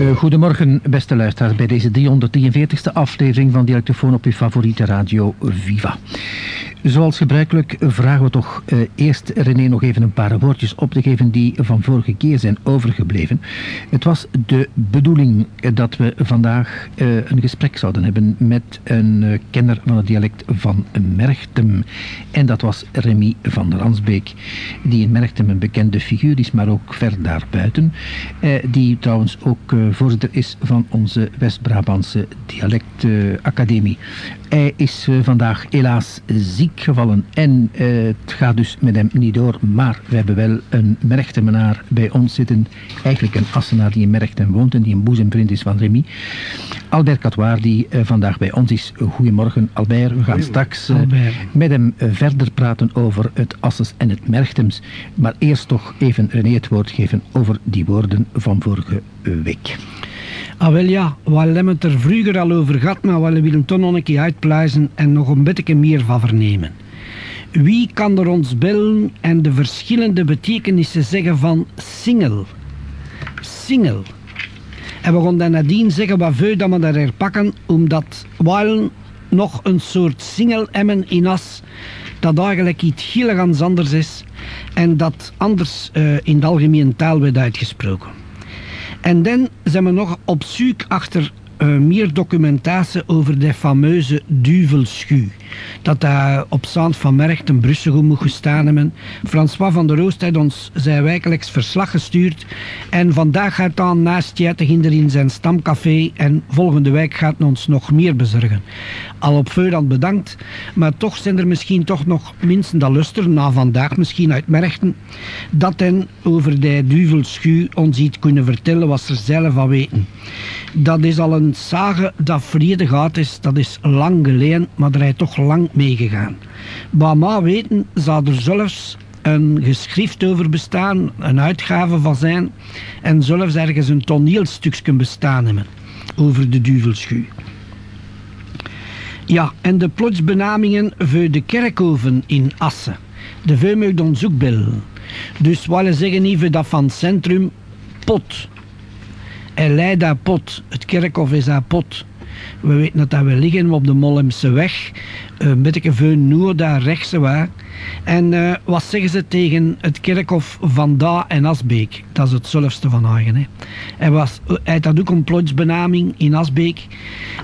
Uh, goedemorgen, beste luisteraars, bij deze 343ste aflevering van Dialectofoon op uw favoriete radio Viva. Zoals gebruikelijk vragen we toch uh, eerst René nog even een paar woordjes op te geven die van vorige keer zijn overgebleven. Het was de bedoeling dat we vandaag uh, een gesprek zouden hebben met een kenner van het dialect van Merchtem. En dat was Remy van der die in Merchtem een bekende figuur is, maar ook ver daarbuiten. die trouwens ook voorzitter is van onze West-Brabantse Dialectacademie. Hij is vandaag helaas ziek gevallen en uh, het gaat dus met hem niet door. Maar we hebben wel een Merchtemenaar bij ons zitten. Eigenlijk een Assenaar die in Merchtem woont en die een boezemvriend is van Remy. Albert Catoir die uh, vandaag bij ons is. Goedemorgen Albert. We gaan straks uh, met hem verder praten over het Asses en het Merchtems. Maar eerst toch even René het woord geven over die woorden van vorige week. Ah wel ja, we hebben het er vroeger al over gehad, maar we willen toch nog een keer uitpluizen en nog een beetje meer van vernemen. Wie kan er ons bellen en de verschillende betekenissen zeggen van single? Single. En we gaan dan nadien zeggen wat veel dat we daar herpakken, omdat we nog een soort single hebben in as dat eigenlijk iets heel anders is en dat anders uh, in de algemene taal werd uitgesproken. En dan zijn we nog op zoek achter uh, meer documentatie over de fameuze duvelschuw. Dat daar op Zand van Mercht in Brussel moet gestaan hebben. François van der Roost heeft ons zijn wekelijks verslag gestuurd. En vandaag gaat dan naast Jetteginder in zijn stamcafé. En volgende week gaat ons nog meer bezorgen. Al op voorhand bedankt. Maar toch zijn er misschien toch nog mensen dat luisteren, na vandaag misschien uit Merchten, dat hen over de duvelschuw ons iets kunnen vertellen wat ze zelf van weten. Dat is al een sage dat vrede gaat is. Dat is lang geleden, maar er is toch lang meegegaan. Maar weten, zou er zelfs een geschrift over bestaan, een uitgave van zijn, en zelfs ergens een toneelstukje bestaan hebben over de duvelschuw. Ja, en de plotsbenamingen voor de kerkhoven in Assen. De veumug dan. Dus willen zeggen even dat van centrum pot. En Leida pot. Het kerkhof is daar pot. We weten dat we liggen op de Mollemse weg. Uh, een beetje veel noord daar rechts. En uh, wat zeggen ze tegen het kerkhof van Da en Asbeek? Dat is het zelfste van Hagen. Hè. En was, hij had ook een plotsbenaming in Asbeek.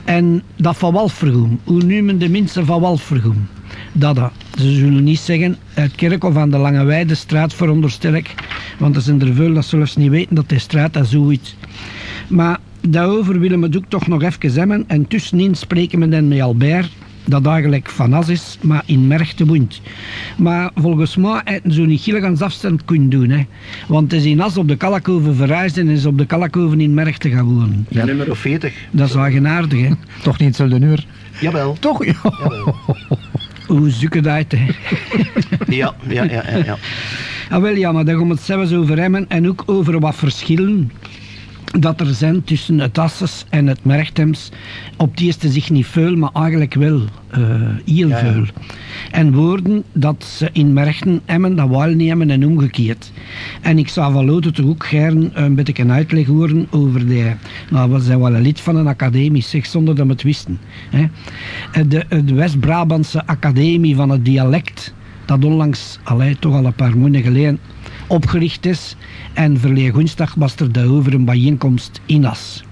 En dat van Walvergoem. Hoe noemen de mensen van Walvergoem? Dat. Ze zullen niet zeggen het kerkhof aan de Lange Weidestraat veronderstel ik. Want er zijn er veel dat zelfs niet weten dat de straat dat zoiets. Maar daarover willen we het ook toch nog even hebben. En tussenin spreken we dan met Albert dat eigenlijk van as is, maar in Merchte woont. Maar volgens mij hebben ze niet heel afstand kunnen doen. Hè. Want het is in As op de Kalakhoven verhuisd en is op de Kalakhoven in Merchte gaan wonen. Ja, nummer 40. Dat is wel genaardig, hè. Toch niet hetzelfde uur? Jawel. Toch? Ja. Jawel. Hoe zoek het uit, hè? ja, ja, ja, ja. ja. Ah, wel ja, maar daar gaan we het zelfs over hebben en ook over wat verschillen dat er zijn tussen het Asses en het Merchtems op die eerste zich niet veel, maar eigenlijk wel uh, heel ja, veel. En woorden dat ze in Merchten hebben, dat wel nemen en omgekeerd. En ik zou van Lotte toch ook gerne een beetje een uitleg horen over de... Nou, we zijn wel een lid van een academie, zeg, zonder dat we het wisten. Hè. De, de West-Brabantse Academie van het Dialect, dat onlangs, allee, toch al een paar maanden geleden, opgericht is. En verleden woensdag was er daarover een bijeenkomst in As.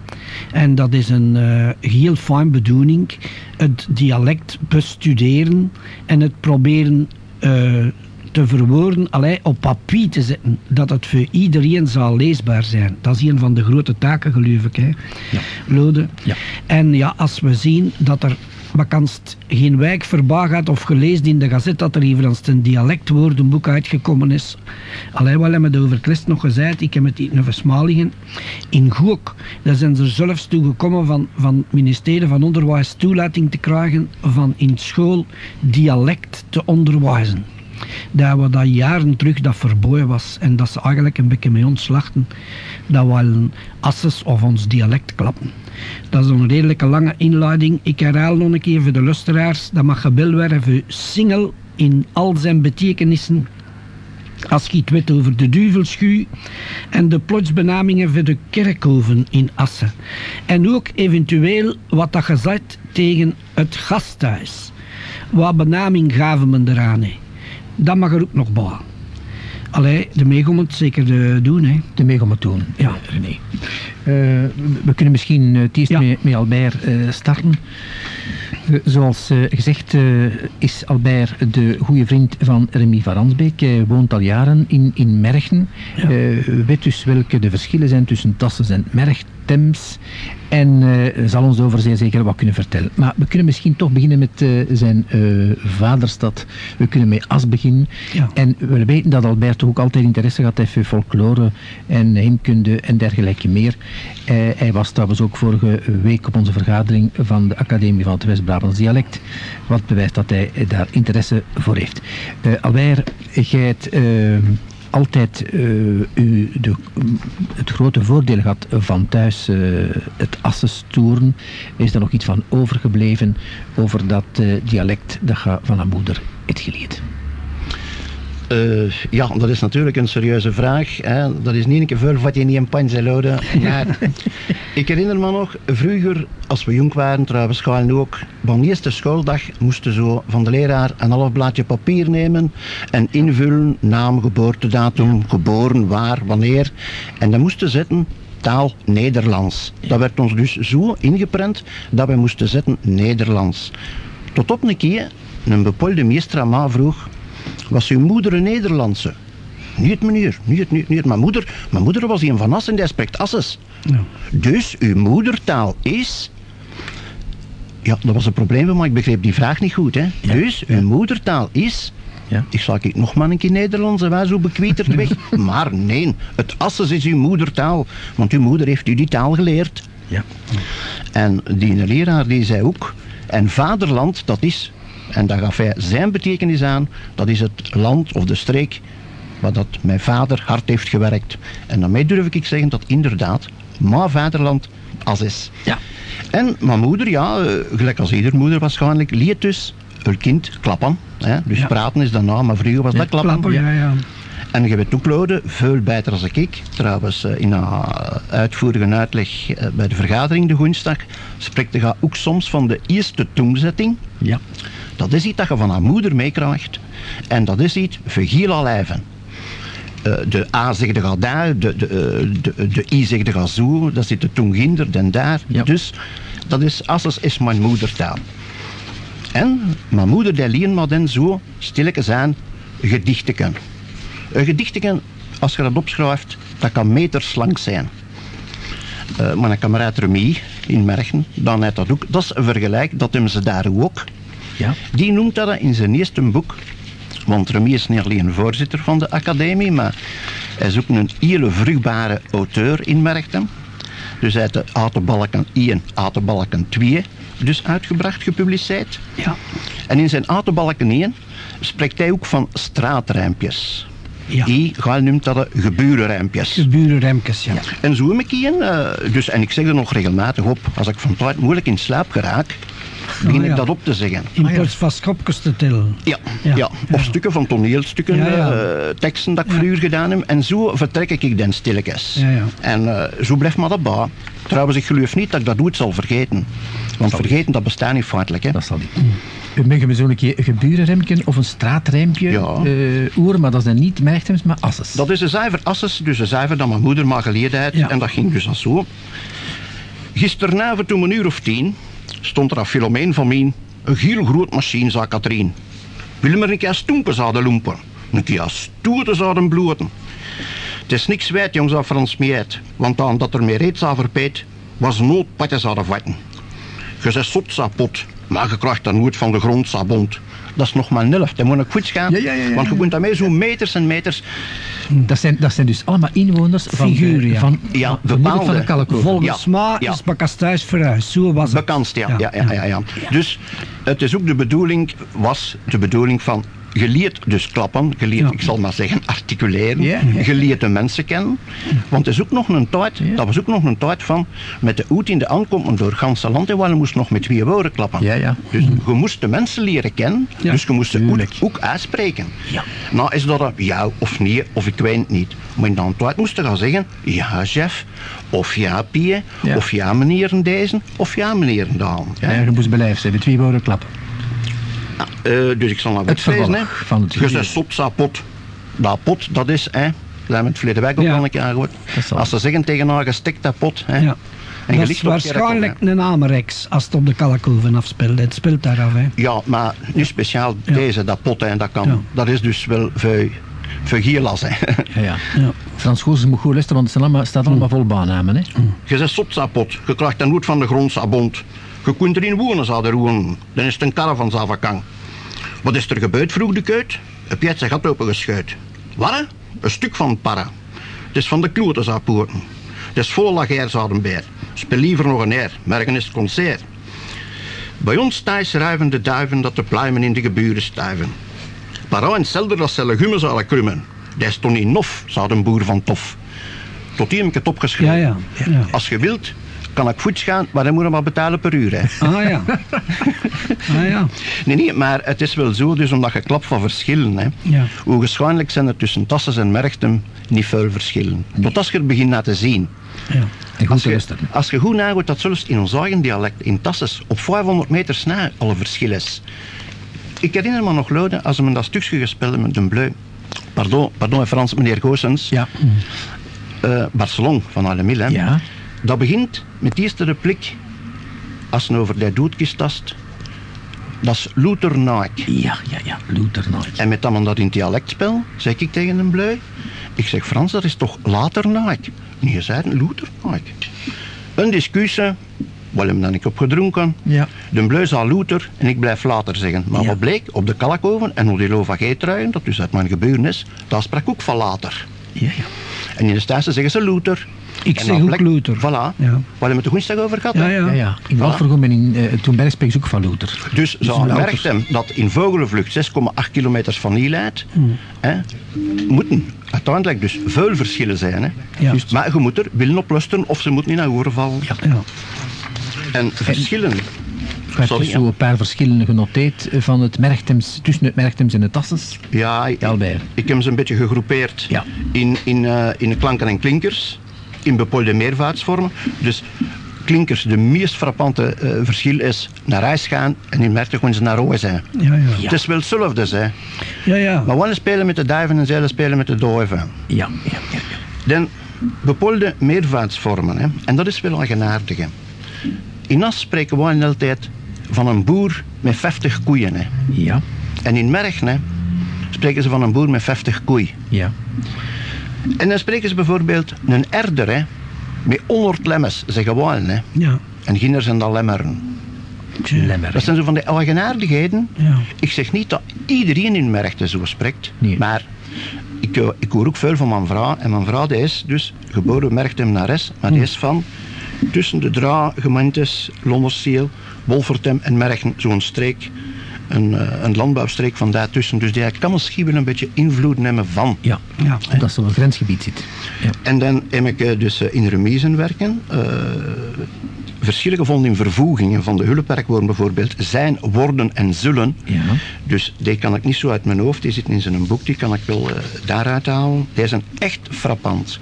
En dat is een uh, heel fijn bedoeling. Het dialect bestuderen en het proberen uh, te verwoorden, allee, op papier te zetten. Dat het voor iedereen zal leesbaar zijn. Dat is een van de grote taken, geloof ik. Hè? Ja. Lode. Ja. En ja, als we zien dat er maar kan het geen wijk verbaag had of gelezen in de gazet dat er hier een dialectwoordenboek uitgekomen is. Alleen wel hebben we over het nog gezegd, ik heb het in Versmalingen. In Goek, daar zijn ze zelfs toe gekomen van, van het ministerie van Onderwijs toelating te krijgen van in school dialect te onderwijzen dat we dat jaren terug dat verboden was en dat ze eigenlijk een beetje mee ons lachten dat we een asses of ons dialect klappen. Dat is een redelijke lange inleiding. Ik herhaal nog een keer voor de luisteraars. Dat mag voor single in al zijn betekenissen. Als je het weet over de Duvelschuur en de plotsbenamingen voor de kerkhoven in Assen. En ook eventueel wat dat gezegd tegen het gasthuis. Wat benaming gaven men eraan. Hè. Dat mag er ook nog bij. Allee, de meegom het zeker eh, doen. Hè. De mee om het doen, Ja. eh, René. Eh, we kunnen misschien uh, het eerst Ja. met, met Albert eh, starten. Eh, zoals eh, gezegd eh, is Albert de goede vriend van Remy van Ransbeek. Hij woont al jaren in, in Mergen. Ja. Eh, weet dus welke de verschillen zijn tussen Tasses en En eh, zal ons over zeer zeker wat kunnen vertellen. Maar we kunnen misschien toch beginnen met eh, zijn eh, vaderstad. We kunnen met As beginnen. Ja. En we weten dat Albert ook altijd interesse had heeft voor folklore en heemkunde en dergelijke meer. Hij was trouwens ook vorige week op onze vergadering van de Academie van het West-Brabants Dialect, wat bewijst dat hij daar interesse voor heeft. Albert, jij hebt altijd eh, u de, het grote voordeel gehad van thuis eh, het assestoeren. Is er nog iets van overgebleven over dat eh, dialect dat van haar moeder hebt geleerd? Eh, ja, dat is natuurlijk een serieuze vraag. Hè. Dat is niet een keer veel wat je niet in pan zou houden. Maar ik herinner me nog, vroeger, als we jong waren, trouwens school ook, van de eerste schooldag moesten zo van de leraar een half blaadje papier nemen en invullen, naam, geboortedatum, geboren, waar, wanneer. En dan moesten zetten taal Nederlands. Dat werd ons dus zo ingeprent dat wij moesten zetten Nederlands. Tot op een keer, een bepaalde meester aan mij vroeg, was uw moeder een Nederlandse? Niet meneer, niet, niet, niet. Mijn moeder, mijn moeder was een van Assen, die spreekt Asses. Ja. Dus uw moedertaal is... Ja, dat was een probleem, maar ik begreep die vraag niet goed. Hè? Ja, Dus uw moedertaal is... Ja. Ik zal ik nog maar een keer Nederlands en wij zo bekwieterd weg. maar nee, het Asses is uw moedertaal. Want uw moeder heeft u die taal geleerd. Ja. En die leraar die zei ook, en vaderland, dat is, en daar gaf hij zijn betekenis aan, dat is het land of de streek waar dat mijn vader hard heeft gewerkt. En daarmee durf ik zeggen dat inderdaad, mijn vaderland als is. Ja. En mijn moeder, ja, eh, gelijk als ieder moeder waarschijnlijk, liet dus haar kind klappen. Hè? Dus Ja. praten is daarna, maar vroeger was dat klappen. Klappen, ja, ja. En je weet ook, Lode, veel beter als ik. Trouwens, eh, in een uitvoerige uitleg eh, bij de vergadering de woensdag spreekt je ook soms van de eerste toonzetting. Ja. Dat is iets dat je van haar moeder meekrijgt. En dat is iets vergiel al even. Eh, de A zegt de gaat daar, de, de, eh, de, de I zegt de gaat zo, dat zit de toen ginder en daar. Ja. Dus dat is, Asses is mijn moedertaal. En mijn moeder die leert me dan zo stilletjes aan gedichteken. Een gedichteken, als je dat opschrijft, dat kan meterslang zijn. Eh mijn kameraad Remy in Mergen, dan heeft dat ook. Dat is een vergelijk, dat hebben ze daar ook. Ja. Die noemt dat in zijn eerste boek. Want Remy is niet alleen voorzitter van de academie, maar hij is ook een hele vruchtbare auteur in Merchten. Dus hij heeft de Atenbalken 1, Atenbalken 2 dus uitgebracht, gepubliceerd. Ja. En in zijn Atenbalken 1 spreekt hij ook van straatrijmpjes. Ja. Die, Gaal noemt dat de geburenrijmpjes. Burenremkes, ja. En zo heb ik een, eh, dus, en ik zeg er nog regelmatig op, als ik van tijd moeilijk in slaap geraak, begin Oh, ja. ik dat op te zeggen. In Ah, ja. plaats van schopjes te tellen. Ja, ja. Ja, of ja. stukken van toneelstukken, Ja, ja. eh, teksten dat ik Ja. vroeger gedaan heb. En zo vertrek ik dan stilletjes. Ja, ja. En eh, zo blijft me dat bij. Trouwens, ik geloof niet dat ik dat doe, het zal vergeten. Want vergeten, dat bestaat niet feitelijk. Hè. Dat zal niet. We mogen me zo een keer een geburenremken of een straatrijmpje Ja. eh, oeren, maar dat zijn niet Merchthems, maar Asses. Dat is een zuiver asses, dus een zuiver dat mijn moeder maar geleerd heeft. Ja. En dat ging dus als zo. Gisteravond om een uur of tien stond er een Filomeen van mij, een heel groot machine, zei Katrien. Wil me een keer stoempen zouden loempen? Een keer stoeten zouden bloeden. Het is niks wijd, jongens, dat Frans meet. Want dan dat er meer reeds verpeet, was noodpatjes zouden vatten. Je zegt zot, sapot, maar je krijgt dan nooit van de grond sabond. Dat is nog maar helft, dat moet ik goed gaan. Ja, ja, ja, ja, Want je moet daarmee zo meters en meters Dat zijn, dat zijn dus allemaal inwoners van, de- Figuren, van, Ja, van, van, bepaalde. van de Kalkoven. Volgens Ja, mij ja. is Bakasthuis vooruit. Zo was het. Bekend, ja. Ja, ja, ja, ja. Dus het is ook de bedoeling, was de bedoeling van je leert dus klappen, je leert, Ja. ik zal maar zeggen, articuleren. Ja, leert de mensen kennen. Want het is ook nog een tijd, dat was ook nog een tijd van, met de oet in de aankomen door gans land en wel moest nog met twee woorden klappen. Ja, ja. Dus je moest de mensen leren kennen, Ja. dus je moest ook, Tuurlijk. ook uitspreken. Ja. Nou is dat ja of nee, of ik weet het niet. Maar in de tijd moest je gaan zeggen, ja chef, of ja Pie, of ja meneer deze, of ja meneer Daan. Ja, je moest beleefd zijn, met twee woorden klappen. Eh, dus ik zal naar Het goed lezen. vervolg hè. van het pot. Dat pot, dat is, hè. Dat hebben we het verleden week ook Ja. al een keer gehoord. Dat zal. Als ze zeggen tegen haar, gestikt dat pot, hè. Ja. En dat is waarschijnlijk Kerkel, een Amerex als het op de Kalkoven afspeelt. Het speelt daar af, hè. Ja, maar nu speciaal Ja. deze, dat pot, hè, dat kan. Ja. Dat is dus wel veel, veel gierlas, hè. Ja, ja. Ja. Frans Goossens moet goed luisteren, want het allemaal, staat allemaal vol baannamen. Hè? Je zegt sopsapot, je krijgt dan nooit van de grond sabond. Je kunt erin wonen, zou er wonen. Dan is het een caravan zavakang. Wat is er gebeurd, vroeg de keut? Heb jij het zijn gat opengescheut? Wat? Een stuk van para. Het is van de kloten, zou poorten. Het is vol lageer, zou een beer. Speel liever nog een eer, morgen is het concert. Bij ons thuis ruiven de duiven dat de pluimen in de geburen stuiven. Para en zelder dat ze legumen zouden krummen. Dat is toch niet nof, zou een boer van tof. Tot hier heb ik het opgeschreven. Ja, ja. ja. Als je wilt, kan ik voets gaan, maar dan moet je maar betalen per uur. Hè. Ah ja. Ah ja. Nee, nee, maar het is wel zo, dus omdat je klapt van verschillen. Hè. Ja. Hoe waarschijnlijk zijn er tussen Tasses en Merchtem niet veel verschillen. Tot als je het begint na te zien. ja. En Als je, als je goed nagoet dat zelfs in ons eigen dialect, in Tasses, op 500 meter snel al een verschil is. Ik herinner me nog Lode, als we dat stukje gespeeld met een bleu. Pardon, pardon in Frans, meneer Goossens. Ja. eh, Barcelon van Allemil. hè. Ja. Dat begint met die eerste replik. Als het over de doodkist tast. Dat is Luther Naik. Ja, ja, ja. Luther nooit. En met dat men dat in het dialect spel, zeg ik tegen een bleu. Ik zeg Frans, dat is toch later Naik? Nee, je zei Luther Naik. Een discussie. Wel hem dan ik op gedronken. Ja. De bleu zal Luther en ik blijf later zeggen. Maar Ja. wat bleek, op de kalkoven en op die lova truien, dat dus uit mijn gebeuren is, dat sprak ook van later. Ja, ja. En in de Staatse zeggen ze Luther. Ik En zeg ook Luther. Voilà. Ja. Waar hebben we het woensdag over gehad? Ja, hè? ja. Ja, ja. In Voilà. Walvergom en in uh, Toenberg spreekt ze ook van Luther. Dus Dus een merkt hem dat in vogelenvlucht 6,8 kilometers van hier leidt, Hmm. hè, moeten uiteindelijk dus veel verschillen zijn. Hè. Ja. Dus, maar je moet er willen op luisteren of ze moet niet naar horen vallen. Ja. Ja. En verschillen. Je hebt Sorry, zo een paar verschillen genoteerd eh, van het Merchtems, tussen het Merchtems en het Tasses. Ja, ik, ik heb ze een beetje gegroepeerd Ja. in, in, eh, in klanken en klinkers, in bepaalde meervoudsvormen. Dus klinkers, de meest frappante eh, verschil is naar huis gaan en in Merten gaan ze naar huis zijn. Ja, ja. Het is wel hetzelfde, hè. Ja, ja. maar we spelen met de duiven en zij spelen met de duiven. Ja, ja, ja. Dan bepaalde meervoudsvormen, hè. en dat is wel een genaardige. In As spreken we altijd van een boer met 50 koeien. Hè. Ja, En in Merg hè, spreken ze van een boer met 50 koeien. ja. En dan spreken ze bijvoorbeeld een erder hè, met 100 lemmes, zeggen we hè. Ja. En ginder zijn dat lemmeren. Lemmer. Dat zijn zo van die eigenaardigheden. Ja. Ik zeg niet dat iedereen in Merchten zo spreekt, Nee. maar ik, eh, ik hoor ook veel van mijn vrouw. En mijn vrouw die is dus geboren Merchtem naar Res, maar die is van tussen de drie gemeentes Londersiel, Wolvertem en Merchen, zo'n streek. Een, eh, een landbouwstreek van daartussen. Dus die kan misschien wel een beetje invloed nemen van. Ja, Ja. omdat ze op een grensgebied zit. Ja. En dan heb ik eh, dus eh, in remisen werken. eh, verschillen gevonden in vervoegingen van de hulpwerkwoorden bijvoorbeeld. Zijn, worden en zullen. Ja. Dus die kan ik niet zo uit mijn hoofd. Die zitten in zijn boek. Die kan ik wel daaruit halen. Die zijn echt frappant.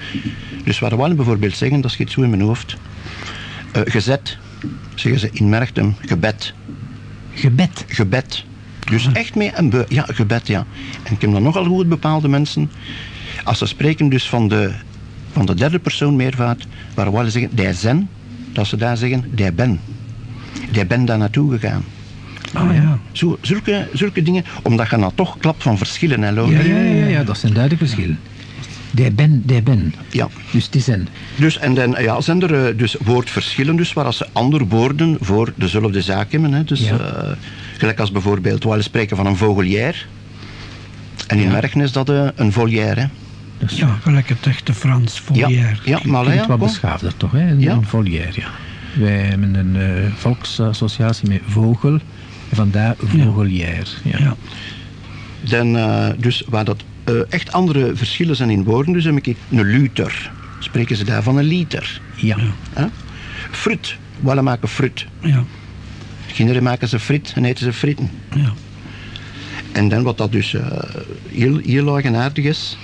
Dus waar we bijvoorbeeld zeggen, dat schiet zo in mijn hoofd. Eh, gezet, zeggen ze in Merchtem, gebed. Gebed. Gebed. Dus echt mee een be ja, gebed, ja. En ik heb dan nogal goed bepaalde mensen. Als ze spreken dus van de, van de derde persoon meervoud, waar we zeggen, die zijn, dat ze daar zeggen, die ben. Die ben daar naartoe gegaan. Ah ja. Zo, zulke, zulke dingen, omdat je nou toch klapt van verschillen, hè, Lode? Ja, ja, ja, ja, dat zijn duidelijk verschillen. Die ben, die ben. Ja. Dus het is een. Dus, en dan ja, zijn er eh, dus woordverschillen, dus waar als ze andere woorden voor dezelfde zaak hebben. Hè. Dus, Ja. eh, gelijk als bijvoorbeeld, we spreken van een vogelier. En in Ja. Mergen is dat eh, een volière. hè. Dat is Ja, gelijk het echte Frans Ja, Volière. ja maar klinkt ja, wat beschaafder toch, hè? Een, Ja. een volière, ja. Wij hebben een volksassociatie met vogel. En vandaar vogelier. Ja. Ja. Dan, eh, dus waar dat eh, echt andere verschillen zijn in woorden, dus heb ik een liter. Spreken ze daar van een liter. Ja. Hè? Fruit. Wallen maken fruit. Ja. Kinderen maken ze friet en eten ze fritten. Ja. En dan wat dat dus eh, heel, heel eigenaardig is,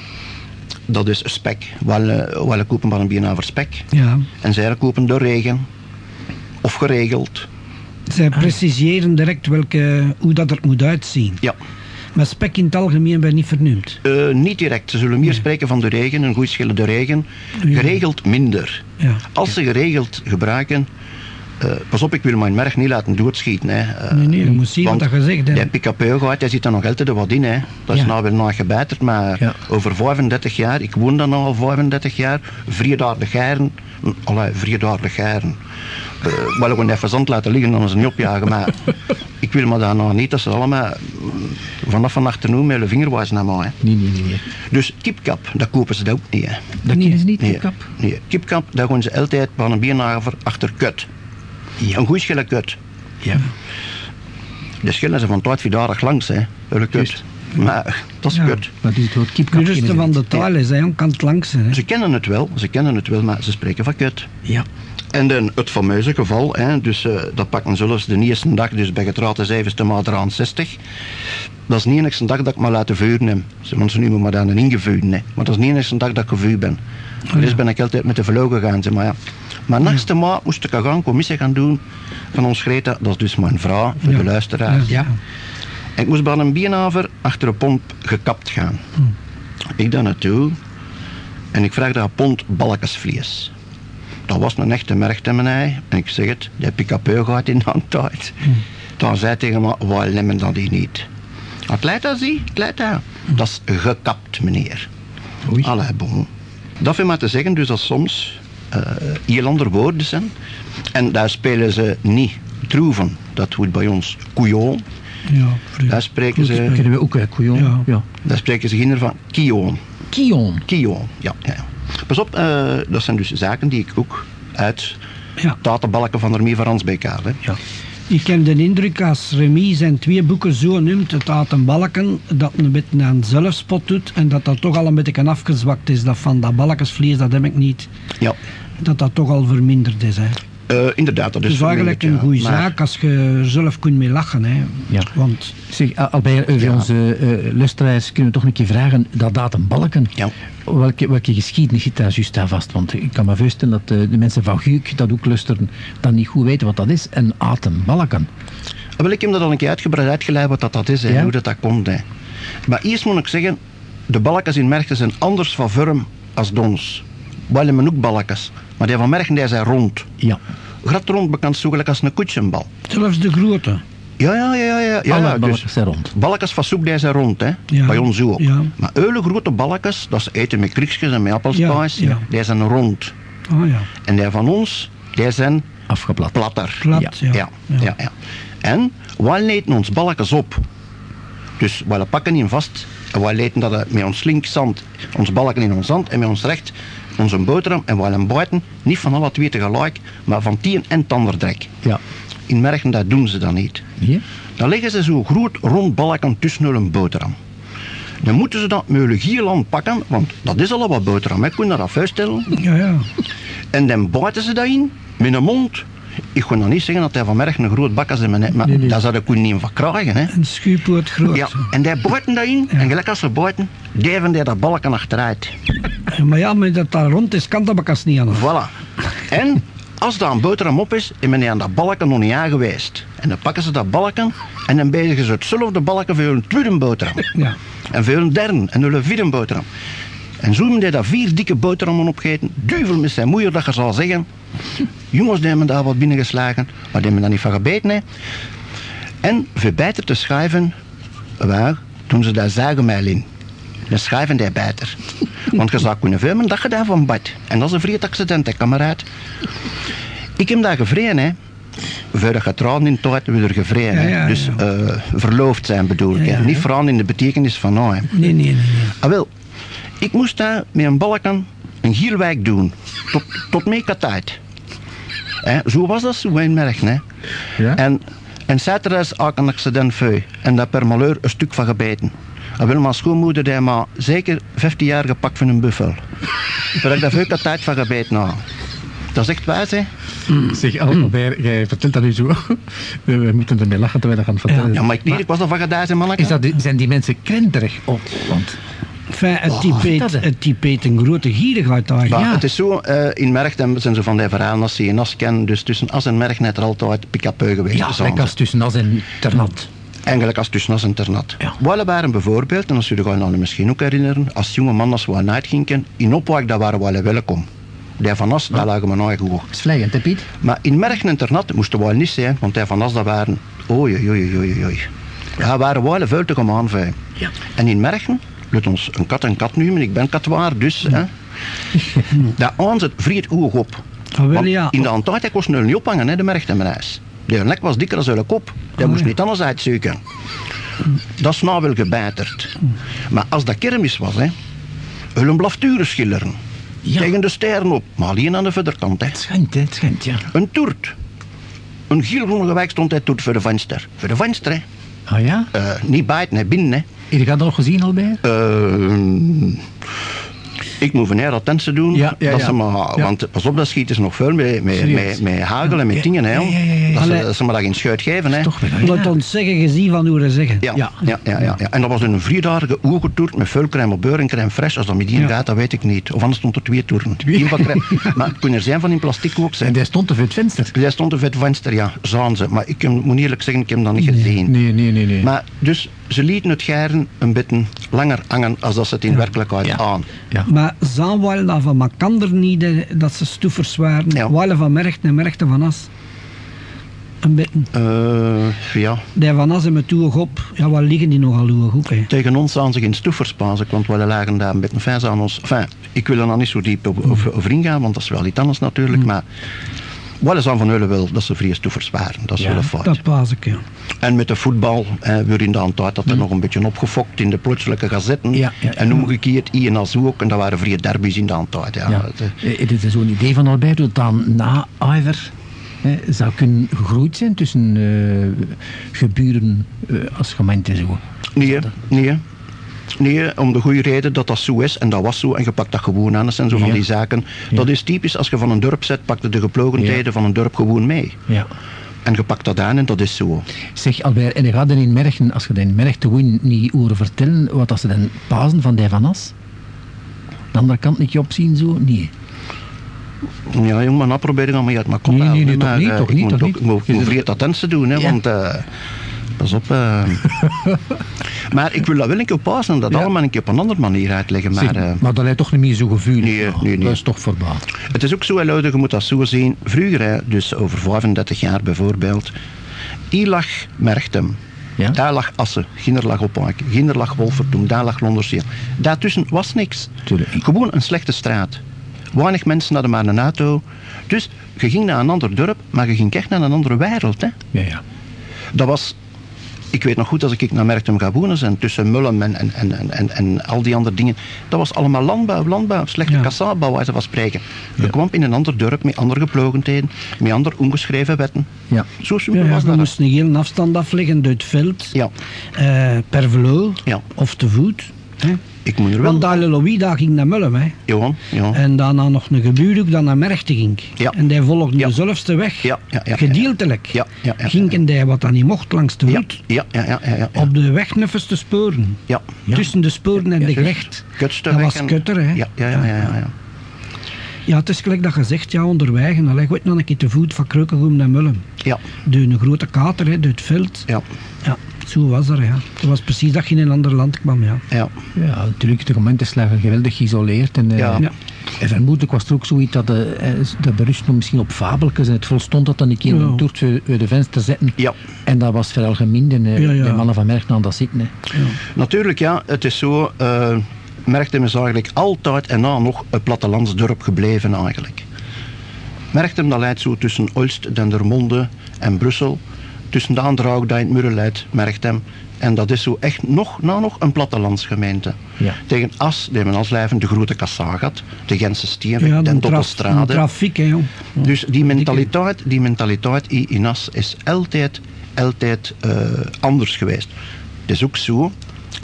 dat is spek. Wallen kopen maar een bier voor spek. ja. En zij kopen door regen. Of geregeld. Zij preciseren direct welke, hoe dat er moet uitzien. Ja. Maar spek in het algemeen ben niet vernoemd. Eh, niet direct. Ze zullen meer spreken van de regen, een goed schillen de regen. Ja. Geregeld minder. Ja. Als ze geregeld gebruiken, eh, pas op, ik wil mijn merk niet laten doodschieten. Hè. Eh, Nee, nee, je moet zien wat dat gezegd Die hebt. pick-up gaat, daar zit er nog altijd wat in. Hè. Dat is Ja. nou wel nog gebeterd, maar Ja. over 35 jaar, ik woon daar nog al 35 jaar, vier dagen de dagen de geiren. Uh, wel gewoon even zand laten liggen, dan ze niet opjagen, maar ik wil me daar nog niet, dat ze allemaal mm, vanaf van achternoen met hun vinger wijzen naar mij. hè. Nee, nee, nee. nee. Dus kipkap, dat kopen ze dat ook niet. Hè. Dat kennen ze niet, Nee, kipkap? nee. kipkap, daar gaan ze altijd van een biernager achter kut. Een goed schille kut. Ja. De schillen zijn van het vierdarig langs, hè. Hele kut. Juist. Maar dat is Ja. kut. Dat is het kipkap. De van de taal is, hè, kan het langs zijn. Hè. Ze kennen het wel, ze kennen het wel, maar ze spreken van kut. Ja. En dan het fameuze geval, hè, dus eh, dat pakken zelfs de eerste dag, dus bij getrouwde zevende maand eraan 60. Dat is niet de eerste dag dat ik me laten vuren heb. Ze noemen me dan een ingevuurd, hè. Maar dat is niet de eerste dag dat ik gevuurd ben. ja. Dus ben ik altijd met de vlogen gaan, zeg maar ja. Maar naast maand moest ik een gaan commissie gaan doen van ons Greta, dat is dus mijn vrouw, voor Ja. de luisteraars. Ja. En ik moest bij een bierhaver achter een pomp gekapt gaan. Ik daar naartoe en ik vraag daar een pond balkensvlees. Dat was een echte merktemmenij. En ik zeg het, die pick-up gaat in de tijd. Dan zei hij tegen me, wij nemen dat hier niet. Wat leidt dat zie? Het leidt daar. Dat is gekapt, meneer. Oei. Allee, bon. Dat vind maar te zeggen, dus dat soms eh heel andere woorden zijn. En daar spelen ze niet troeven. Dat wordt bij ons couillon. Ja, vrij. Daar spreken ze, Kennen we ook, hè, couillon. Ja. ja. daar spreken ze ginder van kion. Kion. Kion, ja. ja. Pas op, eh, dat zijn dus zaken die ik ook uit Ja. tatenbalken van Remy van Ransbeek haal. Hè. Ja. Ik heb de indruk als Remy zijn twee boeken zo noemt, het Aten Balken, dat een beetje aan zelfspot doet en dat dat toch al een beetje afgezwakt is. Dat van dat balkensvlees, dat heb ik niet. Ja, Dat dat toch al verminderd is. Hè. Eh, inderdaad, dat Het is is eigenlijk een goede. Maar- zaak als je er zelf kunt mee lachen. Hè. Ja. Want Zeg, Al- Albert, voor Ja. onze eh luisteraars kunnen we toch een keer vragen, dat datum balken, Ja. welke, welke geschiedenis zit daar juist aan vast? Want ik kan me voorstellen dat eh, de mensen van Guuk, dat ook luisteren, dan niet goed weten wat dat is. En aten balken. Ah, Wel, ik heb dat al een keer uitgebreid uitgeleid wat dat, dat is en Ja. hoe dat, dat komt. Hè. Maar eerst moet ik zeggen, de balkens in Merchten zijn anders van vorm als dons. Wel hebben ook balkens, maar die van Merchten die zijn rond. Ja. Grat rond bekend zo gelijk als een koetsenbal. zelfs de grote. Ja, ja, ja, ja. ja, ja, Alle ja, balken dus zijn rond. balkens van soep die zijn rond, hè. Ja. Bij ons ook. Ja. Maar hele grote balkens, dat ze eten met kriekjes en met appelspijs, Ja, die zijn rond. Oh ja, En die van ons, die zijn Afgeplat. platter. plat. Ja. Ja, ja. En wij leten ons balkens op. Dus wij pakken hem vast en wij leten dat met ons linkzand, ons balken in ons zand en met ons recht onze boterham en wij hem buiten, niet van alle twee tegelijk, maar van tien en tanderdrek. Ja. In Mergen dat doen ze dan niet. Dan leggen ze zo'n groot rond balken tussen hun boterham. Dan moeten ze dat met hun gierland pakken, want dat is al wat boterham, hè. kun je dat voorstellen? Ja, ja. En dan buiten ze dat in, met een mond. Ik kon nog niet zeggen dat hij van Mergen een groot bak is in mijn nek, maar Nee, nee. daar zou ik niet van krijgen. Hè. Een schuurpoort groot. Ja, en die buiten dat in, en gelijk als ze buiten, deven die dat balken achteruit. Ja, Maar ja, met dat daar rond is, kan dat bakas niet aan. Voilà. En als daar een boterham op is, en men is aan dat balken nog niet aan geweest. En dan pakken ze dat balken en dan bezigen ze hetzelfde balken voor hun tweede boterham. Ja. En voor hun derde en hun vierde boterham. En zo hebben die daar vier dikke boterhammen opgegeten. Duivel met zijn moeier dat je zal zeggen. Jongens, die hebben daar wat binnengeslagen. Maar die hebben daar niet van gebeten. Hè. En voor beter te schuiven, waar, doen ze daar zagenmijl in. Dan schuiven die beter. Want je zou kunnen filmen dat je daar van bad. En dat is een vreed accident, hè, kameraad. Ik heb daar gevreden, hè. Voor getrouwd in tijd weer gevreden. hè. Ja, ja, dus ja. eh, verloofd zijn bedoel ik. Hè. Niet vrouwen in de betekenis van nou. Hè. Nee, nee, nee. nee. Ah, wel, ik moest daar met een balken een gierwijk doen. Tot, tot mee katuit. Hè, zo was dat zo in Mergen. Hè. Ja. En, en zaterdag is ook een accident voor. En daar per malheur een stuk van gebeten. En wel, mijn schoonmoeder die maar zeker 15 jaar gepakt van een buffel. Waar ik daar veel tijd van gebeten had. Dat is echt waar, hè? Zeg, Albert, jij vertelt dat nu zo. We moeten ermee lachen terwijl we dat gaan vertellen. Ja, maar ik niet, ik was al van gedaan, manneke. Is dat, zijn die mensen krenterig? Oh, want Enfin, het, Oh, typeet, het een grote gierigheid daar. Ja. het is zo, eh, in Merchtem zijn ze van die verhalen als ze in As kennen. Dus tussen As en Merch net er altijd pick-up geweest. ja, als tussen As en Ternat. Eigenlijk als tussen As en Ternat. Ja. Wel waren bijvoorbeeld, en als jullie gaan nou misschien ook herinneren, als jonge man als we uit gingen, in Opwijk, dat waren we welkom. Die van As, daar lagen we nog goed. Dat is hè Piet? Maar in Merch en Ternat moesten we wel niet zijn, want die van As, dat waren, oei, oei, oei, oei, oei. Ja, waren wel veel te gaan aanvuien. Ja. En in Merchen, laat ons een kat en kat noemen, ik ben katwaar, dus, hè. dat aanzet vriet oog op. Ah, Want in de aantijd kon ze niet ophangen, hè, de Merchtemreis. De nek was dikker dan zijn kop. Die Ah, moest niet anders uitzoeken. Dat is nou wel gebijterd. Maar als dat kermis was, hè, hun blafturen schilderen. Ja. Tegen de sterren op, maar alleen aan de verderkant. Hè. Het schijnt, hè, het schijnt, ja. Een toert. Een gielgroene wijk stond hij toert voor de venster. Voor de venster, hè. Ah ja? Eh, niet buiten, hè, binnen, hè. Heb je dat nog gezien, Albert? Eh, ik moet van dat tensen doen. Ja, ja, dat ja. Ze maar, Ja. Want pas op, dat schieten ze nog veel met, met, met, met hagel en met dingen. Hè, ja, joh. ja, ja, ja. Dat, ze, dat ze maar dat geen schuit geven. Hè. Toch Laat ons zeggen, gezien van horen zeggen. Ja, Ja. ja. Ja, ja, ja, En dat was een vierdadige oergetoert met veel crème op beurre en crème fraîche. Als dat met die Ja. gaat, dat weet ik niet. Of anders stond er twee toeren. Crème. maar het kunnen er zijn van in plastic ook. En Zijn. die stond er voor het venster. Zij stond er vet venster, ja, zagen ze. Maar ik moet eerlijk zeggen, ik heb hem dat niet gezien. Nee, nee, nee. nee. Maar dus ze lieten het garen een beetje langer hangen als dat ze het in werkelijkheid Ja. aan. ja. Maar wel dat van Makander niet dat ze stoefers waren? Ja. Wel van Mercht en Merchten van As. Een beetje. Eh, ja, Die van As en met toeg op. Ja, wat liggen die nogal hoog op, hè? tegen ons aan ze geen stoeverspazen, want we lagen daar een beetje fijn aan ons. Enfin, ik wil er nog niet zo diep op- over, over ingaan, want dat is wel iets anders natuurlijk. Mm. Maar wel eens aan van Heulen wel dat ze vrije stoefers waren. Dat is Ja, wel een fout. Dat paas ik, ja. En met de voetbal, eh, weer in de aantijd dat er nog een beetje opgefokt in de plotselinge gazetten. Ja, ja, En omgekeerd, Ian als ook. En dat waren vrije derbies in de aantijd. Ja. Ja. Het, eh, Eh, Het is zo'n idee van Albert dat dan na Iver zou kunnen gegroeid zijn tussen eh, geburen eh, als gemeente zo. Nee, nee. Nee, om de goede reden dat dat zo is. En dat was zo. En je pakt dat gewoon aan. Dat zijn zo van Ja. die zaken. Dat is typisch. Als je van een dorp zet, pak je de geplogendheden Ja. van een dorp gewoon mee. Ja. En je pakt dat aan en dat is zo. Zeg Albert, en je gaat dan in Mergen, als je in te gewoon niet horen vertellen, wat als ze dan pasen van die van As? De andere kant niet opzien zo? Nee. Ja, jong, maar nou probeer ik allemaal uit mijn kop Nee, nee, halen, nee, toch maar, niet, eh, toch niet. Ik moet, Je attentie doen, hè, Ja. want... eh, pas op. eh. maar ik wil dat wel een keer passen en dat Ja. allemaal een keer op een andere manier uitleggen. Maar, Zeg, eh, maar dat lijkt toch niet meer zo gevoelig. Nee, nee, nee. Dat is toch voorbij. Het is ook zo, Luide, je moet dat zo zien. Vroeger, hè, dus over 35 jaar bijvoorbeeld, hier lag Merchtem. Ja? Daar lag Assen, Ginder lag Oppak, Ginder lag Wolvertum, daar lag Londerzeel. Daartussen was niks. Tuurlijk. Gewoon een slechte straat. Weinig mensen hadden maar een auto. Dus je ging naar een ander dorp, maar je ging echt naar een andere wereld. Hè. Ja, ja. Dat was... Ik weet nog goed, als ik naar Merchtem ga wonen en tussen Mullen en, en, en, en, en, al die andere dingen. Dat was allemaal landbouw, landbouw, slechte Ja. kassabouw, waar ze van spreken. Je Ja. kwam in een ander dorp met andere geplogendheden, met andere ongeschreven wetten. ja. Zo simpel Ja, was dat. moesten een hele afstand afleggen uit het veld. Ja, eh, per velo. Ja. Of te voet. Hè? Ik moet er wel... Want Dale Louis, daar ging naar Mullum. Hè? Johan, ja. En daarna nog een gebuurlijk dat naar Merchten ging. Ja. En die volgde Ja. dezelfde weg. Ja, ja, ja. Gedeeltelijk. Ja, ja, ja, Ging en die wat dan niet mocht langs de voet. ja, ja, ja, ja. Op de weg nuffers te sporen. Ja. Tussen de sporen en de gerecht. Dat was en- kutter, hè? Ja, ja, ja, ja, ja, het is gelijk dat je zegt, ja, onderweg. En dan leg ik nog een keer te voet van Kreukengoem naar Mullum. Ja, Door een grote kater, hè, door het veld. ja, Ja, zo was er, ja. Het was precies dat je in een ander land kwam, ja. ja. Ja, natuurlijk, de gemeentes lagen geweldig geïsoleerd. En, eh, Ja. Ja. en vermoedelijk was er ook zoiets dat de, eh, de berust nog misschien op fabeltjes en het volstond dat dan een keer Ja. een toert voor voor de venster zetten. Ja. En dat was en eh, Ja, ja. de mannen van aan dat zitten. Hè. Natuurlijk, ja, het is zo. eh Merchtem is eigenlijk altijd en na nog een plattelandsdorp gebleven eigenlijk. Merchtem dat leidt zo tussen Olst, Dendermonde en Brussel. Tussen de dat in het leidt, Merchtem. En dat is zo echt nog, na nog een plattelandsgemeente. Ja. Tegen As, die men als lijven de grote Kassagat, de Gentse Steenweg, Ja, de Doppelstrade. trafiek, hè. Dus die mentaliteit, die mentaliteit in As is altijd, altijd eh, anders geweest. Het is ook zo,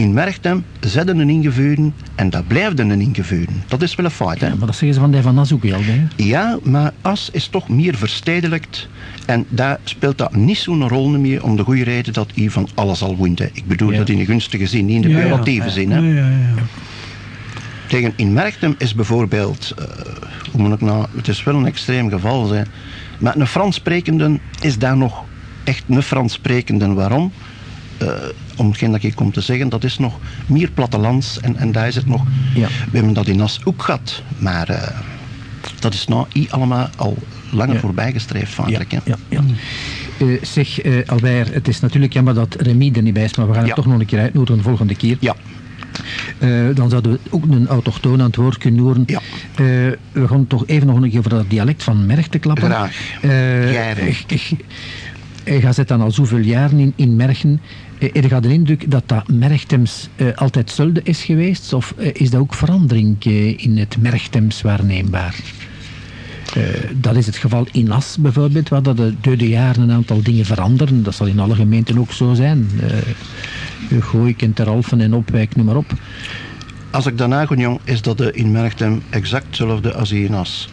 In Merchtem zetten een ingevuurden en dat blijft een ingevuurden. Dat is wel een fout, hè? Ja, maar dat zeggen ze van die van Nas ook heel, hè? Ja, maar As is toch meer verstedelijkt. En daar speelt dat niet zo'n rol meer om de goede reden dat hij van alles al wint. hè. Ik bedoel Ja. dat in de gunstige zin, niet in de Ja, pejoratieve zin. Hè. Ja, ja, ja. Tegen in Merchtem is bijvoorbeeld, eh, hoe moet ik nou, het is wel een extreem geval, hè. maar een Frans sprekende is daar nog echt een Frans sprekende. Waarom? Eh, om hetgeen dat ik kom te zeggen, dat is nog meer plattelands en, en daar is het nog. Ja. We hebben dat in As ook gehad, maar eh, dat is nou i- allemaal al langer Ja. voorbijgestreefd, vaak. hè. ja, ja. Eh, zeg, eh, Albert, het is natuurlijk jammer dat Remy er niet bij is, maar we gaan Ja. het toch nog een keer uitnodigen de volgende keer. Ja, Eh, dan zouden we ook een autochtoon aan het woord kunnen horen. Ja. Eh, we gaan toch even nog een keer over dat dialect van Merch te klappen. Graag. Eh, Geiren. ik- ik- eh, Je zit dan al zoveel jaren in, in Merchen. Eh, heb je de indruk dat dat Merchtems eh, altijd hetzelfde is geweest? Of eh, is dat ook verandering in het Merchtems waarneembaar? Dat is het geval in As bijvoorbeeld, waar dat de, door de jaren een aantal dingen veranderen. Dat zal in alle gemeenten ook zo zijn. Uh, Gooi, Kenteralfen en Opwijk, noem maar op. Als ik daarna ga, jong, is dat de in Merchtem exact hetzelfde als in As.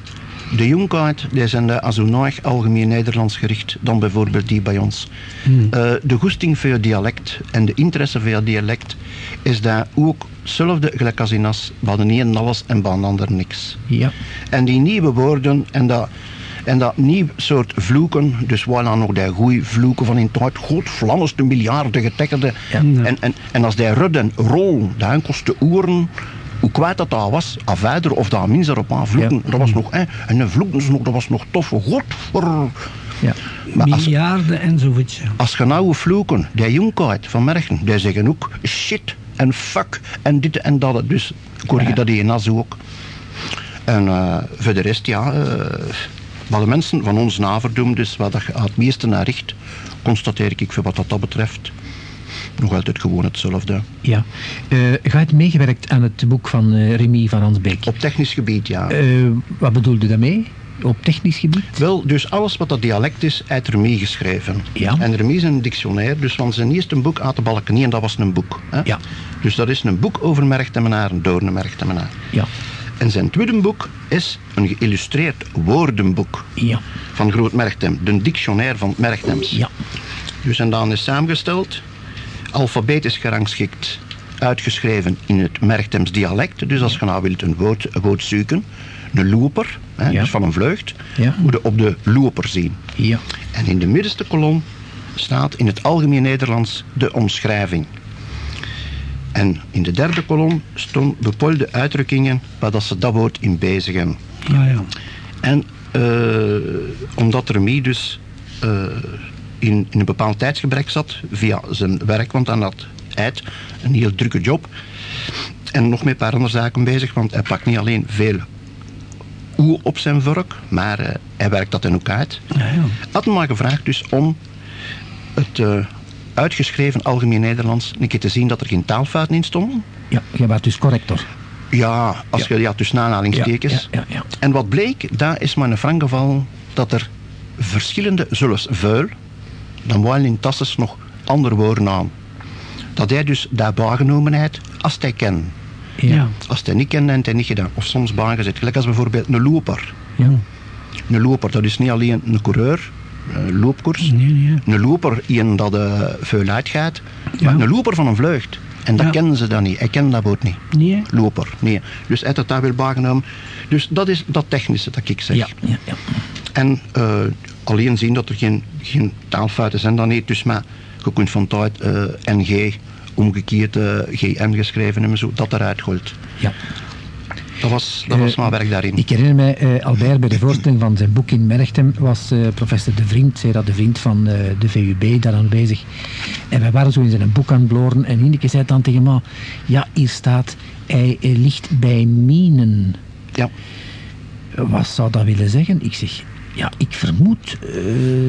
De Jonkheid, die zijn daar als algemeen Nederlands gericht dan bijvoorbeeld die bij ons. Eh, de goesting voor je dialect en de interesse voor je dialect is daar ook hetzelfde gelijk als in As. Hadden niet een alles en bij ander niks. Ja. En die nieuwe woorden en dat, en dat nieuw soort vloeken, dus waar dan nog die goeie vloeken van in tijd, god vlammers de miljarden getekkerde. Ja. En, en, en als die rudden rol, daar kost de oeren, hoe kwijt dat dat was, aan verder of daar minder op aan vloeken, Ja. dat was nog, hè, en de vloeken ze nog, dat was nog tof, godver. Ja. Maar als, Miljarden en ja. als je nou vloeken, die jonkheid van Merchen, die zeggen ook shit en fuck en dit en dat. Dus ik hoor je Ja. dat in Nas ook. En eh, voor de rest, ja, eh, wat de mensen van ons naverdoen, dus wat je het meeste naar richt, constateer ik voor wat dat, dat betreft. Nog altijd gewoon hetzelfde. ja. Ga je het meegewerkt aan het boek van eh, Remy van Ansbeek? Op technisch gebied, ja. Eh, wat bedoelde je daarmee? Op technisch gebied? Wel, dus alles wat dat dialect is, uit Remy geschreven. Ja. En Remy is een dictionair, dus van zijn eerste boek uit de balken niet, en dat was een boek. Hè? Ja. Dus dat is een boek over een Merchtemmenaar. Ja. En zijn tweede boek is een geïllustreerd woordenboek Ja. van Groot Merchtem, de dictionair van het Merchtems. Ja. Dus en dan is samengesteld, alfabetisch gerangschikt, uitgeschreven in het Merchtems dialect. Dus als je nou wilt een woord, een woord zoeken, een loper, hè, Ja. dus van een vleugd, Ja. moet je op de loper zien. Ja. En in de middenste kolom staat in het algemeen Nederlands de omschrijving. En in de derde kolom stonden bepaalde uitdrukkingen waar dat ze dat woord in bezigen. Ja, ja. En eh, omdat Remy dus eh, in, in een bepaald tijdsgebrek zat via zijn werk, want dan had hij een heel drukke job. En nog met een paar andere zaken bezig, want hij pakt niet alleen veel oe op zijn vork, maar eh, hij werkt dat dan ook uit. Ja, ja. Had hem maar gevraagd dus om het eh, uitgeschreven algemeen Nederlands een keer te zien dat er geen taalfouten in stonden. Ja, jij was dus corrector. Ja, als Ja. je ja, tussen aanhalingstekens. Ja, ja, ja. En wat bleek, daar is maar een frank geval dat er verschillende, zoals vuil, dan waren in tasses nog andere woorden aan. Dat hij dus daar waargenomenheid, als hij kent. Ja. Ja. Als hij niet kent, heeft hij niet gedaan. Of soms baangezet. Gelijk als bijvoorbeeld een loper. Ja. Een loper, dat is niet alleen een coureur, een loopkoers. Nee, nee. Een loper in dat uh, veel uitgaat, Ja. maar een loper van een vlucht. En dat Ja. kennen ze dan niet. Hij kent dat woord niet. Nee. Loper, nee. Dus hij had dat wel waargenomen. Dus dat is dat technische dat ik zeg. Ja, ja, ja. En eh, alleen zien dat er geen, geen taalfouten zijn dan niet. Dus maar je kunt van tijd eh, NG omgekeerd eh, GM geschreven en zo, dat eruit gooit. ja. Dat was, dat was Eh, mijn werk daarin. Ik herinner mij, Albert, bij de voorstelling van zijn boek in Merchtem was professor De Vriend, zei dat de vriend van de VUB, daar aanwezig. En wij waren zo in zijn boek aan het bloren en Ineke zei dan tegen me, ja, hier staat, hij ligt bij minen. Ja. Wat zou dat willen zeggen? Ik zeg, Ja, ik vermoed eh,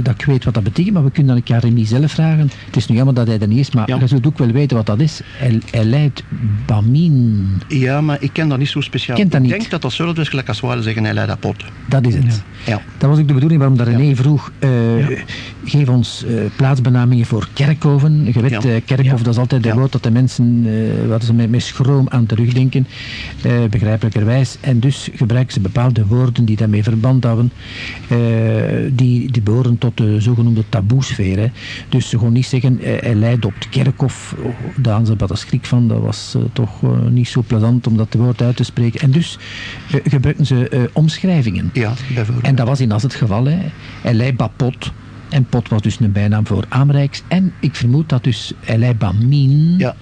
dat ik weet wat dat betekent, maar we kunnen dan een keer Remy zelf vragen. Het is nu jammer dat hij er niet is, maar Ja. je zult ook wel weten wat dat is. Hij, hij leidt Bamin. Ja, maar ik ken dat niet zo speciaal. Kent dat ik niet? denk dat dat zo is, gelijk als zeggen, hij leidt dat pot. Dat is het. Ja. Dat was ook de bedoeling waarom dat René vroeg, eh, geef ons eh, plaatsbenamingen voor kerkhoven. Je weet, Ja. eh, kerkhof, dat is altijd de Ja. woord dat de mensen, eh, wat ze met, met schroom aan terugdenken, begrijpelijkerwijs. En dus gebruiken ze bepaalde woorden die daarmee verband houden, die, die behoren tot de zogenoemde taboesfeer. Hè. Dus ze gewoon niet zeggen, hij leidt op het kerkhof, oh, daar hadden ze wat een schrik van, dat was toch niet zo plezant om dat woord uit te spreken. En dus gebruiken ze omschrijvingen. Ja, bijvoorbeeld. En dat was in As het geval. Hè. Hij leidt Bapot. En Pot was dus een bijnaam voor Amrijks. En ik vermoed dat dus Elei Bamin... Ja.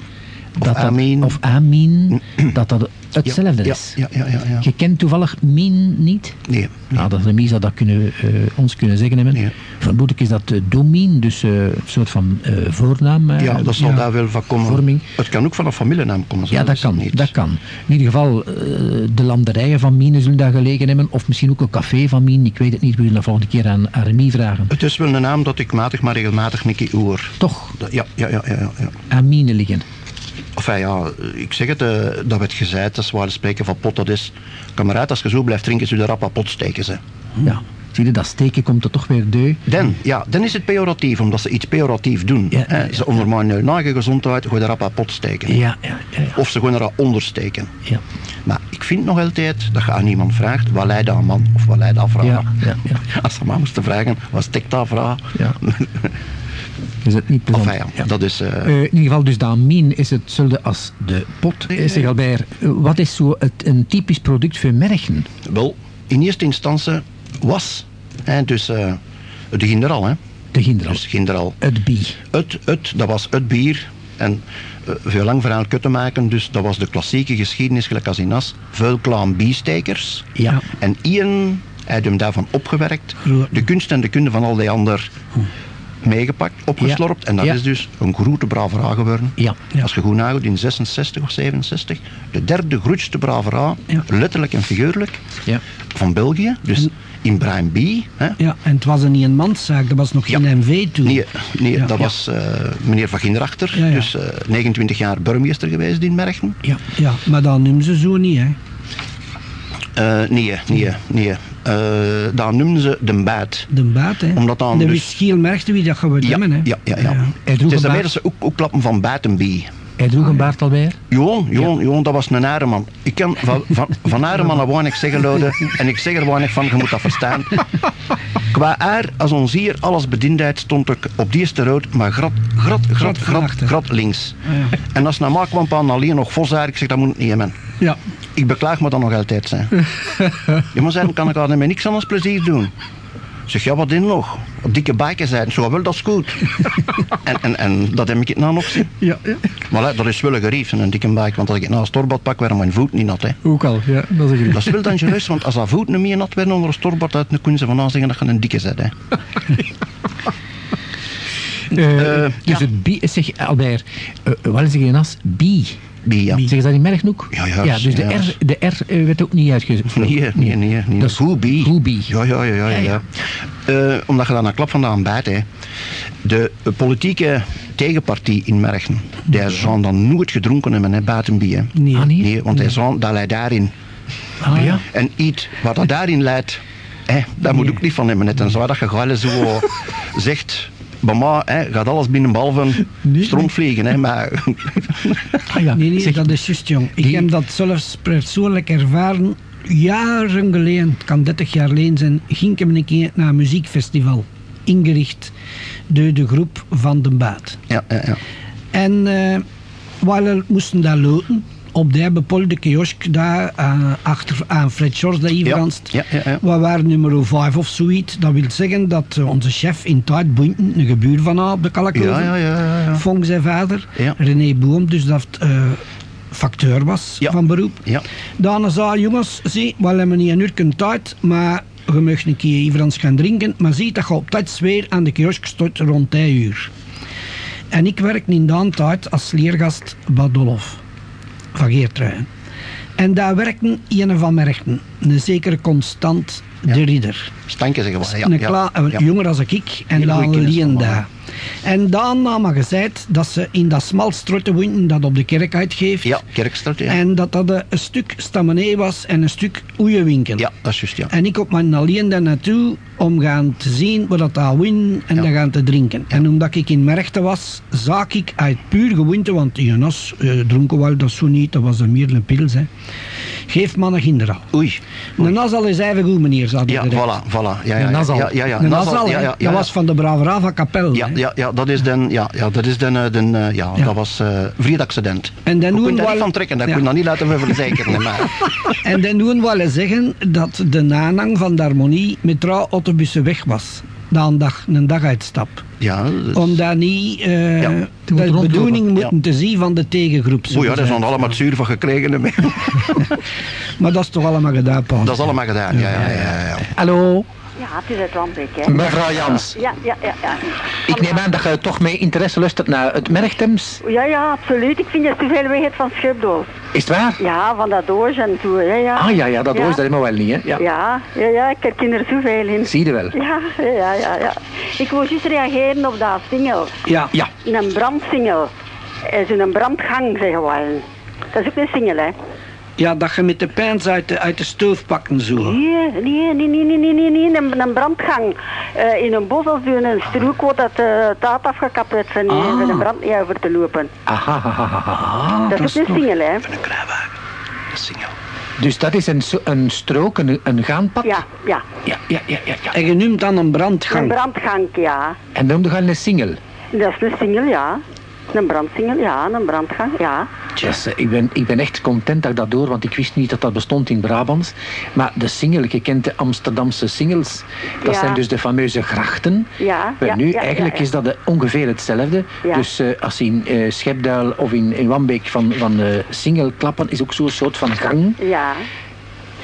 Dat dat- Amin. of Amin, dat dat hetzelfde ja, is. Ja, ja, ja. ja. Je kent toevallig Min niet? Nee. Nou, dat Remy zou dat kunnen, eh, ons kunnen zeggen hebben. Nee. Vermoedelijk is dat uh, Domien, dus eh, een soort van voornaam. Ja, dat zal daar wel van komen. Vorming. Het kan ook van een familienaam komen. Ja, dat kan, niet. dat kan. In ieder geval, de landerijen van Mien zullen daar gelegen hebben. Of misschien ook een café van Mien. Ik weet het niet. We zullen dat volgende keer aan, aan Remy vragen. Het is wel een naam dat ik matig maar regelmatig een keer hoor. Toch Dat- Ja, ja, ja, ja. ja, ja. aan Mine liggen. Enfin ja, ik zeg het, eh, dat werd gezegd, dat is waar spreken van pot, dat is... Kameraad, als je zo blijft drinken, zul je rap pot steken, ze. Ja. Zie je, dat steken komt er toch weer deu. Dan, ja, dan is het pejoratief, omdat ze iets pejoratief doen. Ja, hè. ja, Ze ondermijnen hun eigen gezondheid, gooi er rap pot steken. Ja, ja, ja. ja. Of ze gewoon er ondersteken. ja. Maar ik vind nog altijd dat je aan iemand vraagt, wat leidt aan man of wat leidt aan vrouw? Ja, ja, ja. Als ze maar moesten vragen, wat steekt dat vrouw? Ja. Is het niet plezant? Enfin ja, dat is... Eh, in ieder geval, dus de amin is hetzelfde als de pot. Nee, Eh, Zeg nee. Albert, wat is zo het, een typisch product voor merken? Wel, in eerste instantie was, hè, dus eh de ginderal, hè. De ginderal. Dus. Het bie. Het, het, dat was het bier. En veel lang verhaal kut te maken, dus dat was de klassieke geschiedenis, gelijk als in As. Veel klaam biestekers. Ja. En Ian hij had hem daarvan opgewerkt. De kunst en de kunde van al die ander meegepakt, opgeslorpt. En dat Ja. is dus een grote bravera geworden. Ja. Als je goed nagooit, in 66 of 67. De derde grootste bravera, letterlijk en figuurlijk, Ja. van België. Dus in Brian B. Hè, Ja, en het was een eenmanszaak, dat was nog geen MV toen. Nee, nee dat was eh, meneer Van Gindrachter, dus eh, 29 jaar burgemeester geweest in Merchen. Ja. Ja, maar dat noemen ze zo niet, hè. Eh, nee, nee, nee. Eh dat noemden ze de baat. De baat, hè. Omdat dan de dus- merkte wie dat Ja, hebben, hè. ja, ja, ja. Hij Het is daarmee dat ze ook, ook klappen van Batenbie. hij droeg een baard alweer. Johan, Johan, Johan, dat was een areman. Ik kan van, van, van naar weinig zeggen, Lode. En ik zeg er weinig van, je moet dat verstaan. Qua aar, als ons hier alles bediendheid, stond ik op die eerste rood, maar grat, grat, grat, Grat links. Ja. En als naar maak kwam alleen nog Vosaar, ik zeg, dat moet niet hebben. Ja. Ik beklaag me dan nog altijd, zijn. ja, maar zijn, kan ik aan met niks anders plezier doen? Zeg, ja, wat in nog? Op dikke bijken zijn, zo wel, dat is goed. en, en, en dat heb ik het nou nog zien. Ja, ja. Maar hè, dat is wel een gerief, een dikke bike, want als ik het na een storbad pak, werden mijn voet niet nat. Hè. Ook al, ja. Dat is een Dat is wel dangereus, want als dat voet niet meer nat werden onder een storbad, uit, dan kunnen ze van zeggen dat je een dikke zet. Hè. Eh, Eh, dus ja. het bie, zeg Albert, eh, wat zeg je nas? Bie. Bie, ja. Zeggen ze dat in Mergenhoek? Ja, ja, dus de ja. R, de R eh, werd ook niet uitgesproken. Nee, nee, nee. nee. Dat is Goed bie. goed bie. Ja, ja, ja. ja, Ja, ja, ja. Eh, omdat je dan een klap van de aanbijt, hè. De eh, politieke tegenpartie in Merchen, die zou dan nooit gedronken hebben, hè, buiten bier. Nee. Ah, nee? Nee, want hij zou, dat leidt daarin. Ah, ja. En iets wat dat daarin leidt, hè, daar moet ik niet van hebben. Net en zo dat je gewoon zo zegt, bij mij hè, gaat alles binnen behalve Nee, stromvliegen. Hè, maar Ah, ja. Nee, nee, Zeg, dat is juist, jong. Ik die- heb dat zelfs persoonlijk ervaren. Jaren geleden, het kan 30 jaar geleden zijn, ging ik een keer naar een muziekfestival. Ingericht door de groep van de Baat. ja, ja, ja. En eh we moesten daar loten. Op de bepaalde kiosk daar eh, achter aan Fred Shores, dat hier Ja, ja, ja. We waren nummer 5 of zoiets. Dat wil zeggen dat eh, onze chef in tijd Boenten, een gebuur van haar op de Kalkoven, Ja, ja, ja, ja, ja. Vong zijn vader. René Boom, dus dat eh, facteur was van beroep. Ja. Dan zei jongens, zie, we hebben niet een uur tijd, maar je mag een keer even eens gaan drinken, maar zie dat je op tijd weer aan de kiosk staat rond die uur. En ik werk in de tijd als leergast bij Dolf En daar werkten een van Merchten, een zekere Constant de ridder. Stanken zeggen we. Ja, een ja, jonger als ik en dan goeie kennis Lien van daar. En dan nam maar gezegd dat ze in dat smal strottenwinden dat op de kerk uitgeeft. Ja, Kerkstraat, ja. En dat dat een stuk stamenee was en een stuk oeienwinkel. Ja, dat is juist, ja. En ik op mijn alleen daar naartoe om gaan te zien wat dat daar win en Ja. dan gaan te drinken. En omdat ik in Merchten was, zag ik uit puur gewoonte, want die nas eh, dronken wel dat zo niet, dat was een meer een pils. Hè. Geef mannen kinderen. Oei. Een nas al is even goed meneer, zat Ja, voilà, voilà. Ja, ja, Een nasal. Ja, ja, ja. Een Nasal, nas al, ja, ja, ja, dat was van de Bravera van Kapel. Ja, ja, ja, dat is den, ja, ja, dat is den, eh, den ja, Ja. dat was eh vrijdagsedent. En dan doen niet van trekken, dat kun je dan niet laten we verzekeren. maar. En dan doen we wel zeggen dat de nanang van de harmonie met trouw autobussen weg was. Na een dag, een daguitstap. Ja, dat is- Om daar niet eh Ja. De bedoeling moeten te zien van de tegengroep. Oei, ja, daar is dan allemaal het zuur van gekregen. Maar dat is toch allemaal gedaan, Paul? Dat is allemaal gedaan, ja, ja, ja. ja. Hallo, Ja, het is het Wambeek, hè. mevrouw Jans. Ja, ja, ja, ja. Ik neem aan dat je toch met interesse luistert naar het Merchthems. Ja, ja, absoluut. Ik vind dat te veel weg van Schipdoos. Is het waar? Ja, van dat doos en zo, ja, ja. Ah ja, ja, dat Ja. je dat helemaal wel niet, hè? Ja. Ja, ja, ja, ik herken er zoveel in. Zie je wel. Ja, ja, ja, ja. Ik wil juist reageren op dat single. Ja. Ja. Een brandsingle. Zo'n brandgang, zeggen we wel. Dat is ook een single, hè. Ja, dat je met de pijns uit de, uit de stoof pakken zo. Nee, nee, nee, nee, nee, nee, nee, nee. Een, een brandgang eh, in een bos of in een strook wordt dat uh, taat afgekapt werd van, Ah. van een brand niet over te lopen. Aha, ha, ha, ha, ha. Ah, dat is een single, hè. Een kruiwagen. Single. Dus dat is een, een strook, een, een gaanpad? Ja, ja. Ja, ja, ja, ja. ja. En je noemt dan een Een brandgang. brandgang, ja. En dan ga je een single. Dat is een single, ja. Een brandsingle, ja. Een brandgang, ja. Yes, ik, ben, ik ben echt content dat ik dat door, want ik wist niet dat dat bestond in Brabants. Maar de single, je kent de Amsterdamse singles, dat Ja. zijn dus de fameuze grachten. Ja, Maar ja, nu, ja, eigenlijk is dat de- ongeveer hetzelfde. Ja. Dus eh, als in eh, Schepdaal of in, in Wambeek van, van eh, single klappen, is ook zo'n soort van gang. Ja.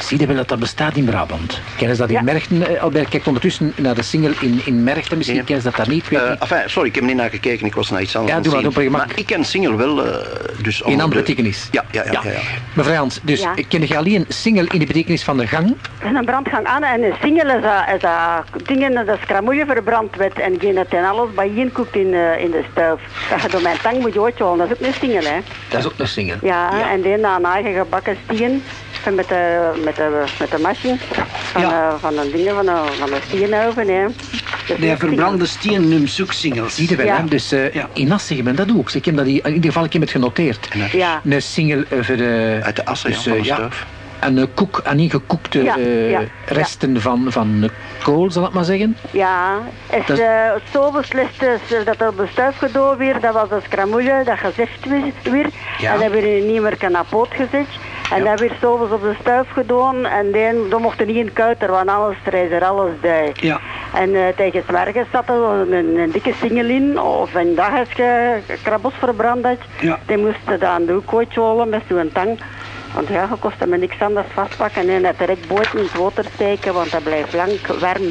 Zie je wel dat dat bestaat in Brabant? Kennen ze dat in Ja. Merchten? eh, Albert kijkt ondertussen naar de single in, in Merchten. Misschien Ja. kennen ze dat daar niet. ik weet Eh, niet. enfin, sorry, ik heb niet naar gekeken, ik was naar iets anders Ja, aan doe het maar, doe maar, je ik ken single wel, eh, dus... in andere de- betekenis. Ja, ja, ja. ja. ja, Mevrouw Jans, dus Ja. ken je alleen single in de betekenis van de gang? En een brandgang aan en een single is dat, is dat dingen dat scramoeien verbrand werd en geen dat en alles bijeen kookt in, in de stoof. Dat je door mijn tang moet uithouden, dat is ook een single, hè. Dat is ook een single. Ja, en die na een eigen gebakken stien van met de, met de, met de machine van, Ja. eh, van een dingen van een, van een stienoven, hè. Dat Die een verbrande ze ook singles. Zie je wel, Ja. hè? Dus eh, Ja. in Assen ben dat ook. Ik heb dat in ieder geval ik heb het genoteerd. Ja. Een single eh, voor de... Uit de assen, dus, ja, van eh, de. En een koek, aan ingekoekte Ja, eh, ja, resten van, van kool, zal ik maar zeggen. Ja, als Dat- uh, zo beslist is eh, dat er op de stuif gedaan weer, dat was een scramoeie, dat gezegd weer. En dat weer een nieuwe kanapoot gezet. En dat weer s'avonds op de stuif gedaan. En dan, dan mocht er niet in kuiter, want treedt er alles bij. Ja. En eh, tegen het morgen zat er een, een dikke singel in, of een dag als je verbrand had. Ja. Die moesten dan de hoek uitholen met zo'n tang. Want ja, je kost me niks anders vastpakken en dat direct buiten in het water steken, want dat blijft lang warm.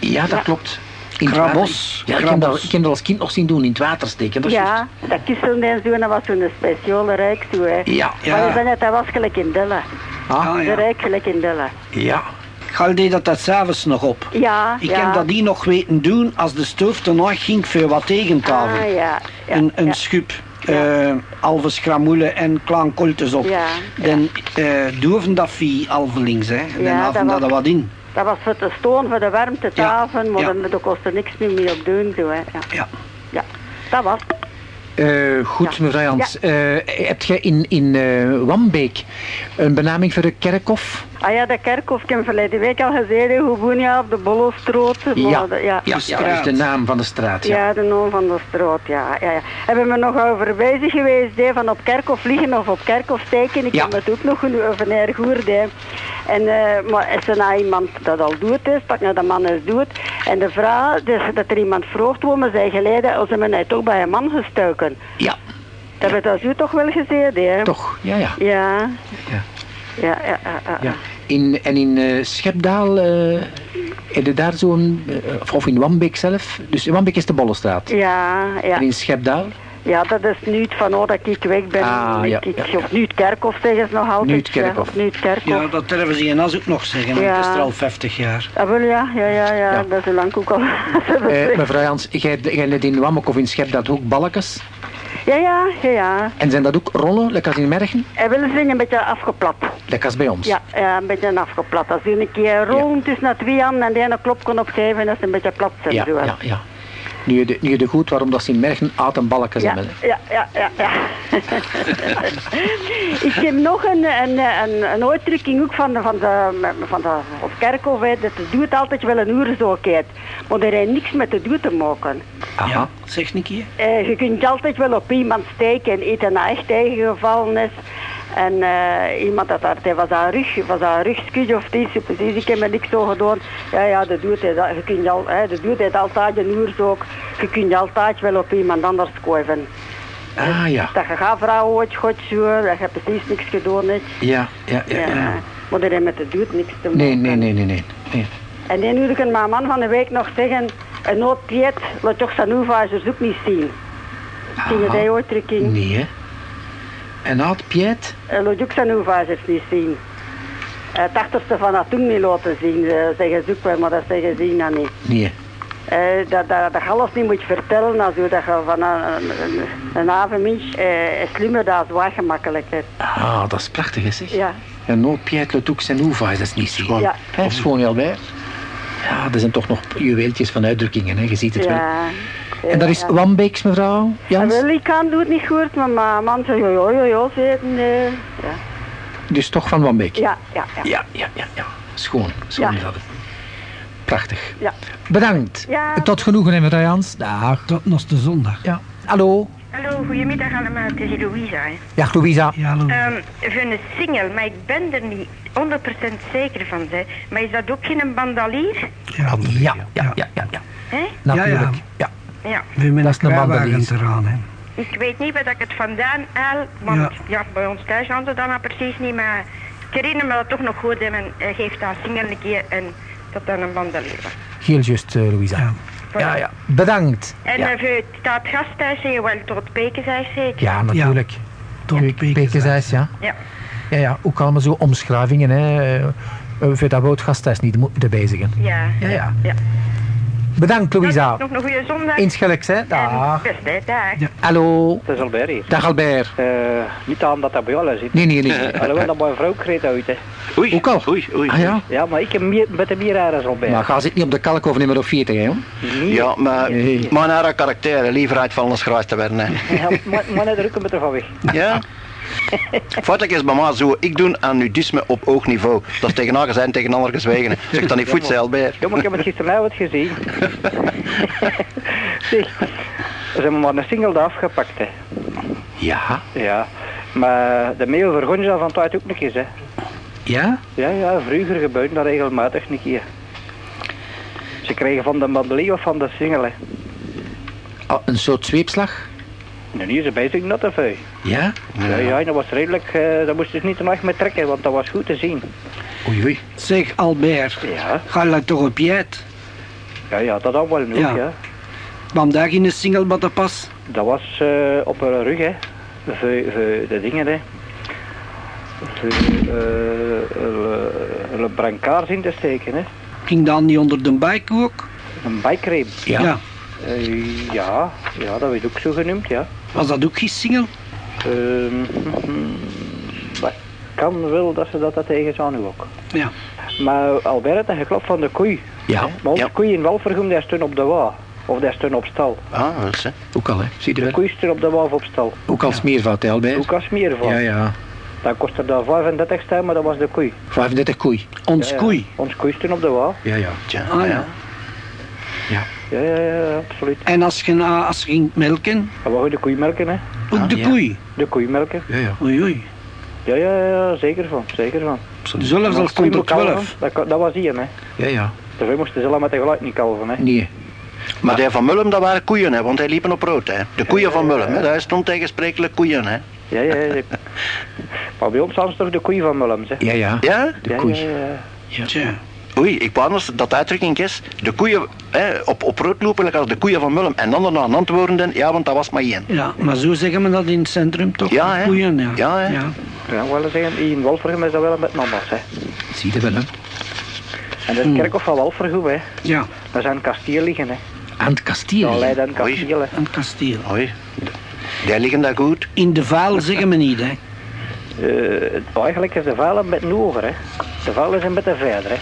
Ja, dat Ja. klopt. In het Krabos. Ja, ik heb, dat, Krabos. ik heb dat als kind nog zien doen, in het water steken. Dat is Ja, dat kisselen en zo, dat was zo'n speciale rijk zo, hè. Ja. Ja. Maar je zei net, dat was gelijk in Dille. Ah, Ah, De ja. rijk gelijk in Dille. ja. Gal deed dat dat s'avonds nog op. Ja, Ik ja. heb dat die nog weten doen als de stoof te nog ging voor wat tegentafel. Ah, ja. ja een een schup, Ja. eh schramoelen en klaan koltes op. Ja, Dan eh doven dat vie links, hè. Dan Ja, haven dat dat er was- wat in. Dat was voor de stoon, voor de warmte tafel, maar ja. dan- daar kostte niks meer mee op doen, zo, hè. Ja, Ja. ja. dat was. Eh, goed, Ja. mevrouw Jans. Eh, heb je in, in eh, Wambeek een benaming voor de kerkhof? Ah ja, de kerkhof, ik heb verleden week al gezegd, hoe woon je op de Bollostroot? Ja. De- ja. Ja, dat is de naam van de straat. Ja. Ja, de naam van de straat, ja. ja, ja. Hebben we nog over bezig geweest, hè, van op kerkhof liggen of op kerkhof steken. Ik Ja. heb het ook nog een gehoord, hè. En, eh, maar als er nou iemand dat al doet is, dat nou de man eens doet. En de vrouw, dus dat er iemand vroeg toen, maar zij geleden, als ze me nou toch bij een man gestoken. ja, Dat heb je dat u toch wel gezegd, hè? toch. Ja, ja. Ja. Ja. Ja, ja, ja, ja. In, en in eh, Schepdaal, eh heb je daar zo'n, eh, of- in Wambeek zelf. Dus in Wambeek is de Bollestraat. Ja, ja. En in Schepdaal? Ja, dat is nu het van oh, dat ik weg ben. Ah, ja, ik, ja, ja. Of nu het kerkhof zeggen ze nog altijd. Kerkhof. Nu het kerkhof. Ja, dat durven ze in As ook nog zeggen, want Ja. het is er al 50 jaar. Ah, wel ja, ja, ja, ja, Ja. dat is lang ook al. Eh, mevrouw Jans, jij, jij net in Wammek of in Schep dat ook balkjes? Ja, ja, ja, ja. En zijn dat ook rollen, lekker als in Mergen? Hij wil zijn een beetje afgeplat. Lekker als bij ons. Ja, ja, een beetje afgeplat. Als je een keer rond tussen de twee handen en de ene klop kon opgeven, dat is een beetje plat zijn. ja, ja. ja. Nu je, de, nu je de goed waarom dat ze in Mergen uit een balkjes Ja, ja, ja, ja, ja. ik heb nog een, een, een, een uitdrukking ook van de, van de, van de of kerkhof, hè, dat doet altijd wel een oorzaakheid. Maar er heeft niks met de doet te maken. Aha. Ja, zeg keer. Eh, je kunt altijd wel op iemand steken en eten na echt tegengevallen is. En eh, iemand dat daar, hij was aan rug, was aan rugskuus of iets, precies, ik heb me niks zo gedaan. Ja, ja, dat doet hij, dat, je kunt al, hè, dat doet hij altijd een oorzaak. Je kunt altijd wel op iemand anders schuiven. Ah ja. Dat je gaat vrouw ooit goed zo, dat je precies niks gedaan hebt. Ja, ja, ja. Ja. ja. Maar dat heeft met de doet niks te maken. Nee, nee, nee, nee, nee. nee. En dan hoorde ik mijn man van de week nog zeggen, een nood Piet, laat toch zijn hoevaars ook niet zien. Zie je die uitdrukking? Nee, hè. En had Piet? Hij laat ook zijn niet zien. Eh, Het achterste van dat toen niet laten zien, eh, zeggen ze ook wel, maar dat zeggen ze dan niet. Nee. Eh, dat, dat, dat je alles niet moet vertellen, als je dat je van een, een, een avondmens eh, is slimmer dan zwaar gemakkelijker. Ah, dat is prachtig, hè, zeg. Ja, En nooit Piet laat ook zijn dat is niet. Gewoon. ja, Hè, is gewoon heel bij. Ja, er zijn toch nog juweeltjes van uitdrukkingen, hè. je ziet het wel. Ja. En dat is Ja. Wambeeks, mevrouw Ja, Jans? wel, ik kan het niet goed, maar mijn man zegt, ja, ja, ja, ja, eh, ja. Dus toch van Wambeek? Ja, ja, ja. Ja, ja, ja. ja. Schoon, schoon Ja. is dat. Prachtig. Ja. Bedankt. Ja. Tot genoegen, hè, mevrouw Jans. Dag. Tot nog de zondag. Ja. Hallo. Hallo, goedemiddag allemaal, het is Louisa. hè. Ja, Louisa. Ja, hallo. Ehm, voor een single, maar ik ben er niet 100% zeker van. Hè. Maar is dat ook geen bandalier? ja, Ja, ja, ja, ja. ja. Hè? Natuurlijk. Ja. Ja. Dat is een eraan, hè. Ik weet niet waar dat ik het vandaan haal, want Ja. ja. bij ons thuis hadden ze dat nou precies niet, maar ik herinner me dat toch nog goed en men eh, geeft dat single een keer en dat dan een bandelier was. Heel juist, eh, Louisa. Ja. Ja, ja. Bedankt. En ja. eh, voor het staat gasthuis zeg je wel tot Pekenzijs zeker? ja, natuurlijk. Tot. Pekenzijs, ja. Ja. Ja, ja. Ook allemaal zo omschrijvingen, hè. Voor dat woordgasthuis niet de bezigen. Ja. Ja, ja. Bedankt, Louisa. Nog een goede zondag. Insgelijks, hè. Dag. best, hè, dag. Ja. Hallo. Het is Albert hier. Dag, Albert. Eh, niet aan dat dat bij jou zit. Nee, nee, nee. Alhoewel dat mijn vrouw kreeg uit. Hè. Oei, Ook al? Oei, oei. Ah ja? Ja, maar ik heb meer, met de meer als Albert. Maar ga zitten niet op de kalk over nummer 40, hè. Niet. Ja, maar, Nee. maar naar haar karakter, liever uitvallen als grijs te werden. Hè. Ja, maar, maar net er ook een beetje van weg. Ja? Feitelijk is mij zo, ik doe aan nudisme op oogniveau. Dat is tegen haar gezegd, tegen ander gezwegen. Zeg dan niet goed, zei Albert. Ja, maar ik heb het gisteravond gezien. zeg, ze hebben maar een single afgepakt. Hè. Ja. Ja, maar de mail vergon ze van tijd ook nog eens. Hè. Ja? Ja, ja, vroeger gebeurde dat regelmatig een keer. Ze kregen van de bandelie of van de single. Hè. Oh, een soort zweepslag? Nu is ze bezig te veel. Ja? Ja, ja, dat was redelijk, eh daar moest je niet te nacht mee trekken, want dat was goed te zien. Oei, oei. Zeg, Albert, Ja, ga je toch op je uit? ja, ja dat had wel nog, Ja. ja. Want daar in een single met de pas. Dat was eh, op haar rug, hè. Voor, voor de dingen, hè. Voor eh, een- brancard in te steken, hè. Ging dan niet onder de bike ook? Een bijcream. Ja. Eh, ja, ja, dat werd ook zo genoemd, ja. Was dat ook geen single? Ehm, dat kan wel dat ze dat, dat tegen zijn nu ook. Ja. Maar Albert had geklopt van de koei. Ja. Maar onze Ja. koei in Walvergoem, die stond op de wa. Of die stond op stal. Ah, dat is hè. Ook al, hè. Zie je De wel. koei stond op de wa of op stal. Ook als meervoud, hè, Albert. Ook als meer van. Ja, ja. Dat kostte daar 35 staan, maar dat was de koei. 35 koei. Ons Ja, ja. koei. Ons koei stond op de wa. Ja, ja. Tja, Ah ja. Ja. Ja, ja, ja, absoluut. En als je, na- als je ging melken, wou je de koei melken, hè. ook de ja. koei. De koei melken. Ja, ja. Oei oei. Ja, ja, ja, zeker van, zeker van. Zelfs al Maar stond er koei moet 12. kalven, Dat, was die, hè. Ja, ja. Dus wij moesten zelf met de geluid niet kalven, hè. Nee. Maar die van Mullum, dat waren koeien, hè, want hij liepen op rood. Hè. De koeien van Mullum, hè, daar stond tegensprekelijk koeien. Hè. Ja, ja, ja. Maar bij ons hadden ze toch de koei van Mullems, hè. Ja, ja. Ja? De ja, koei. Ja, ja, ja. Ja. Oei, ik wou nog dat de uitdrukking is. De koeien hè, op, op rood lopen als de koeien van Mullen. En dan erna aan antwoorden, ja, want dat was maar één. Ja, maar zo zeggen we dat in het centrum toch? Ja, hè? Koeien, ja. Ja, hè? ja. Ja, wel eens zeggen, in Wolfergem is dat wel met mama's, hè. Zie je wel, hè? En het kerkhof van Wolfergem, hè. Ja, Daar zijn kasteel liggen, hè. Aan het kasteel. Ja, Leiden en Oei. kasteel, hè. een kasteel. Oei, die liggen daar goed. In de vaal zeggen we niet, hè. Eh, eigenlijk is de vuil een beetje hoger, hè. De vuil is een beetje verder, hè.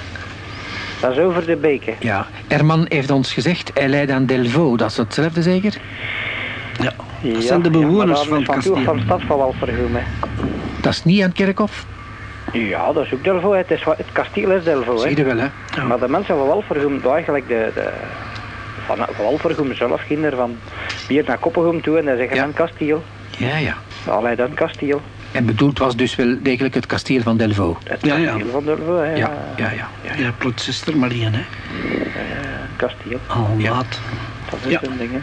Dat is over de beken. Ja, Herman heeft ons gezegd, hij leidt aan Delvaux. Dat is hetzelfde zeker? Ja. Dat zijn de bewoners van het kasteel. van de stad van. Dat is niet aan het kerkhof? Ja, dat is ook Delvaux. Het, is, het kasteel is Delvaux, hè. Zie je wel, hè? Ja. Maar de mensen van Walvergem, doen eigenlijk de, de, van, zelf, kinderen van hier naar Koppelgem toe en dan zeggen Ja. dan kasteel. Ja, ja. Allee, dan kasteel. En bedoeld was dus wel degelijk het kasteel van Delvaux. Het Ja, kasteel ja. van Delvaux, hè. Ja, ja, ja. Ja, plots is er maar één, hè. Kasteel. Al Ja. laat. Dat is Ja. een ding, hè.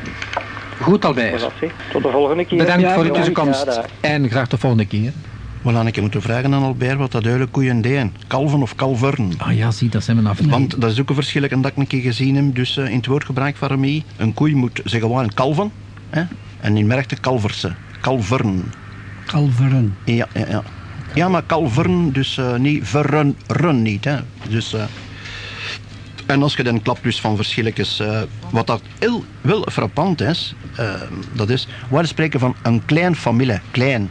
Goed, Albert. Tot de volgende keer. Bedankt Ja, voor uw bedankt. tussenkomst. Ja. En graag de volgende keer. Wel, aan ik moeten vragen aan Albert wat dat duidelijk koeien deden. Kalven of kalveren. Ah ja, zie, dat zijn we af. Want dat is ook een verschil dat ik een keer gezien heb. Dus eh, in het woordgebruik van Remy, een koei moet zeggen gewoon kalven. Hè? En in merkte kalverse. Kalveren. Kalveren. Ja, ja, ja. Ja, maar kalveren, dus eh, niet verren, run niet. Hè. Dus, eh, en als je dan klapt dus van verschilletjes, eh, wat dat heel wel frappant is, dat is, we spreken van een klein familie, klein.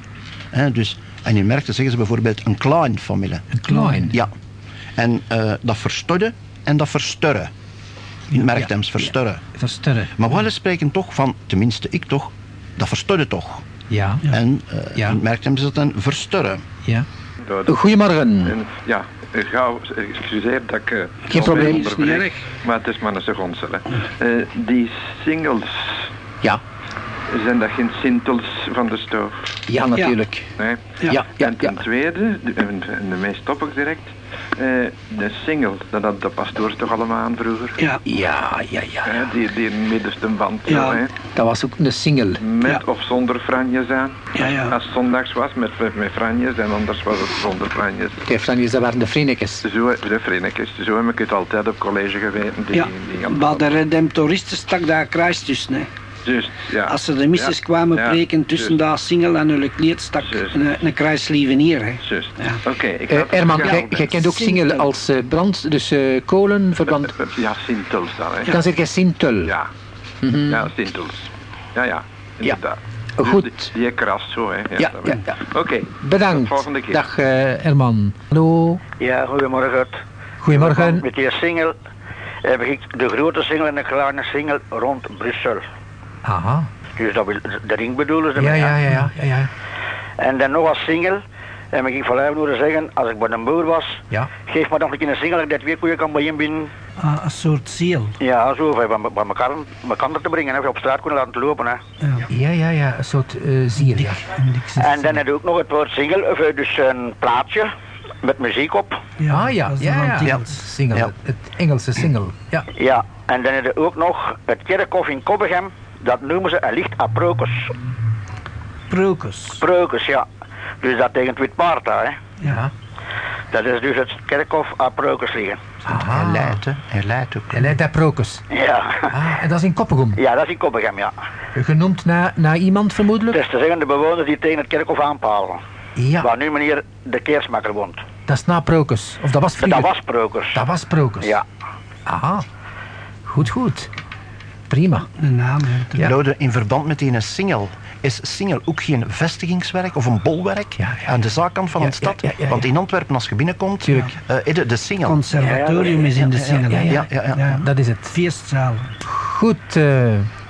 Hè, dus, en in merkte zeggen ze bijvoorbeeld een klein familie. Een klein. Ja. En dat verstudden en dat versturren. In het merktems, versturren. Versturren. Maar we spreken toch van, tenminste ik toch, dat verstudden toch. Ja, En eh, Ja. merktems is dat een versturren. ja. De- Goedemorgen. en, ja, ik ga, excuseer dat ik... eh, Geen probleem. Is niet erg. Maar het is maar een seconde. hè. Eh, die singles, Ja, zijn dat geen sintels van de stoof? ja natuurlijk. Nee? Ja, ja, ja. en ten tweede, de- en daarmee stop ik direct, eh, de single, dat had de pastoors toch allemaal aan vroeger? Ja. Ja, ja, ja. Hè, die, die middenste band, Ja. zo, hè? Dat was ook een single. met Ja. of zonder franjes aan. Ja, ja. Als het zondags was, met, met franjes en anders was het zonder franjes. De Franjes, dat waren de Frenekes. Zo, de vriendjes, zo heb ik het altijd op college geweten. Die, Ja, die maar de redemptoristen stak daar kruis tussen, hè. Juist, ja. Als ze de misses Ja, kwamen ja, preken tussen dat single en hun kleed stak een, een kruislieve neer, hè. Ja. Oké, ik Eh het Herman, jij, kent ook single als eh, brand, dus eh, kolen, verbrand. Eh, Ja, Sintels dan, hè. Dan zeg je sintel. Ja. Mhm. Ja, Sintels. Ja, ja, inderdaad. Dus Goed. die, die krast zo, hè. Ja, ja, ja. Oké. Bedankt. Volgende keer. Dag eh, Herman. Hallo. Ja, goedemorgen. Goedemorgen. Met die single heb ik de grote single en de kleine single rond Brussel. Aha. Dus dat wil, de ring bedoelen ze Ja, ja, ja, ja, ja, ja. En dan nog als single heb ik van hem horen zeggen, als ik bij een boer was, Ja. geef me nog een keer een single dat ik dat weer koeien kan bij hem binnen. Ah, een soort ziel. Ja, zo, bij, bij, elkaar, elkaar te brengen, hè, op straat kunnen laten lopen. Hè. Ja. Ja, ja, ja, een soort eh zier, ja. En dan heb je ook nog het woord single, of eh, dus een plaatje met muziek op. Ah ja, dat is de ja, ja. Antilles. Single, Ja. het Engelse single. Ja. Ja, en dan heb je ook nog het kerkhof in Kobbegem, dat noemen ze een licht aprocus. Procus. Procus, ja. Dus dat tegen het wit paard daar, hè. Ja. Dat is dus het kerkhof Aprocus liggen. Aha. Hij leidt, hè. Hij leidt ook. Hij leidt naar Procus. Ja. Ah, en dat is in Koppegom. Ja, dat is in Koppegem, ja. Genoemd naar, naar iemand vermoedelijk? is te zeggen de bewoners die tegen het kerkhof aanpalen. Ja, Waar nu meneer de Keersmakker woont. dat is na Procus. Of dat was Dat vroeger. was Procus. Dat was Procus. Ja. Aha. Goed, goed. Prima. De naam, hè. Ja. Lode, in verband met die single, is single ook geen vestigingswerk of een bolwerk Ja, ja. aan de zijkant van Ja, een stad? ja, ja, ja, Want in Antwerpen, als je binnenkomt, eh, is de, de single. Conservatorium is in de single. Ja, ja, Ja, ja, ja. Dat is het. Feestzaal. Goed. eh,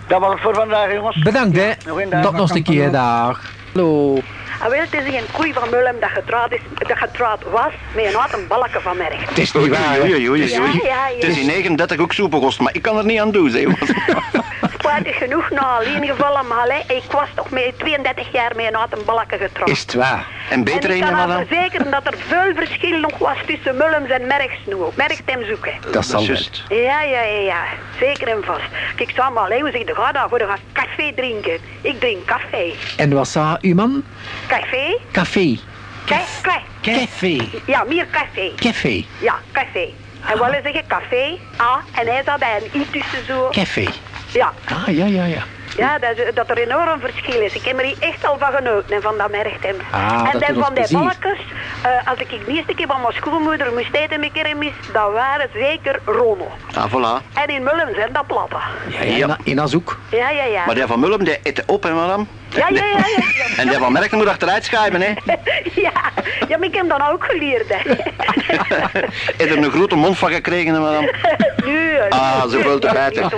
Dat was het voor vandaag, jongens. bedankt, hè. Nog een. Tot nog een keer. Dag. Hallo. Ah, wel, het is geen koei van Mullum dat getrouwd, is, dat getrouwd was met een aantal balken van merk. Het is niet waar. Oei, oei, oei, oei. Ja, ja, ja. Het is in 39 ook soepengost, maar ik kan er niet aan doen, zeg. Spijtig genoeg, nou, in ieder geval, maar allee, ik was toch met 32 jaar met een aantal balken getrouwd. Is het waar? En beter en ik een kan al dan? verzekeren dat er veel verschil nog was tussen Mullums en Merksnoe. Merkstem zoeken. Dat zal wel. juist. Ja, ja, ja, ja. Zeker en vast. Kijk, sta maar alleen, hoe zeg je, ga daarvoor, ga café drinken. Ik drink café. En wat zei uw man? Café? Café. Café? Café. Ja, meer café. Café. Ja, café. En wel zeggen café, A, en hij zat bij een I tussen zo. Café. Ja, Ah, ja, ja, ja. ja dat, dat er enorm verschil is. Ik heb er hier echt al van genoten, van dat merktem. Ah, en dat dan van die plezier. balkjes, eh, als ik de eerste keer van mijn schoonmoeder moest eten met kermis, dat waren zeker rommel. Ah, voilà. En in Mullen zijn dat platten. Ja, ja, in, in Azoek. Ja, ja, ja. Maar die van Mullen, die eet op, hè, madame? Ja, ja, ja, ja. En die van Merken moet achteruit schuiven, hè? ja. ja, maar ik heb dat ook geleerd, hè. Heb er een grote mond van gekregen, madame? nu, Ah, ze wil te bijten.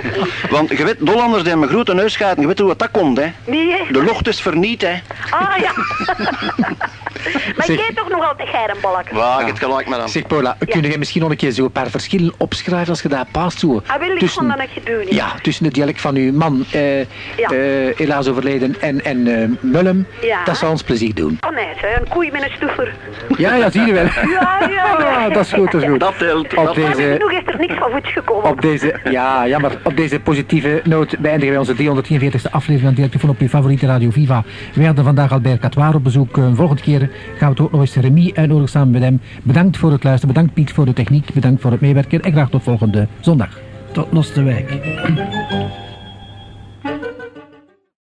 Want je weet, Hollanders die hebben een grote neus schuiten, je weet hoe dat komt, hè? Nee, hè. De lucht is verniet, hè? Ah, ja. maar Zeg- ik eet toch nog altijd geirenbalk. Waar, ik het gelijk, madame. Zeg Paula, kun je misschien nog een keer zo een paar verschillen opschrijven als je dat past zo? Ah, wil ik van dat nog doen, ja. ja, tussen het dialect van uw man, eh, Ja. eh, helaas overleden, en, en eh, Mullum. Ja. Dat zou ons plezier doen. Oh nee, een koei met een stoever. Ja, ja, zie je wel. Ja, ja, ja. Ah, dat is goed, dat is goed. Dat telt. Op Dat Maar deze, genoeg is er niks van voets gekomen. op deze, ja, jammer. Op deze positieve noot beëindigen wij onze 343e aflevering van Directiefoon op uw favoriete Radio Viva. We hadden vandaag Albert Catoir op bezoek. Een volgende keer gaan we toch ook nog eens Remy uitnodigen samen met hem. Bedankt voor het luisteren. Bedankt Piet voor de techniek. Bedankt voor het meewerken. En graag tot volgende zondag. Tot Nosterwijk.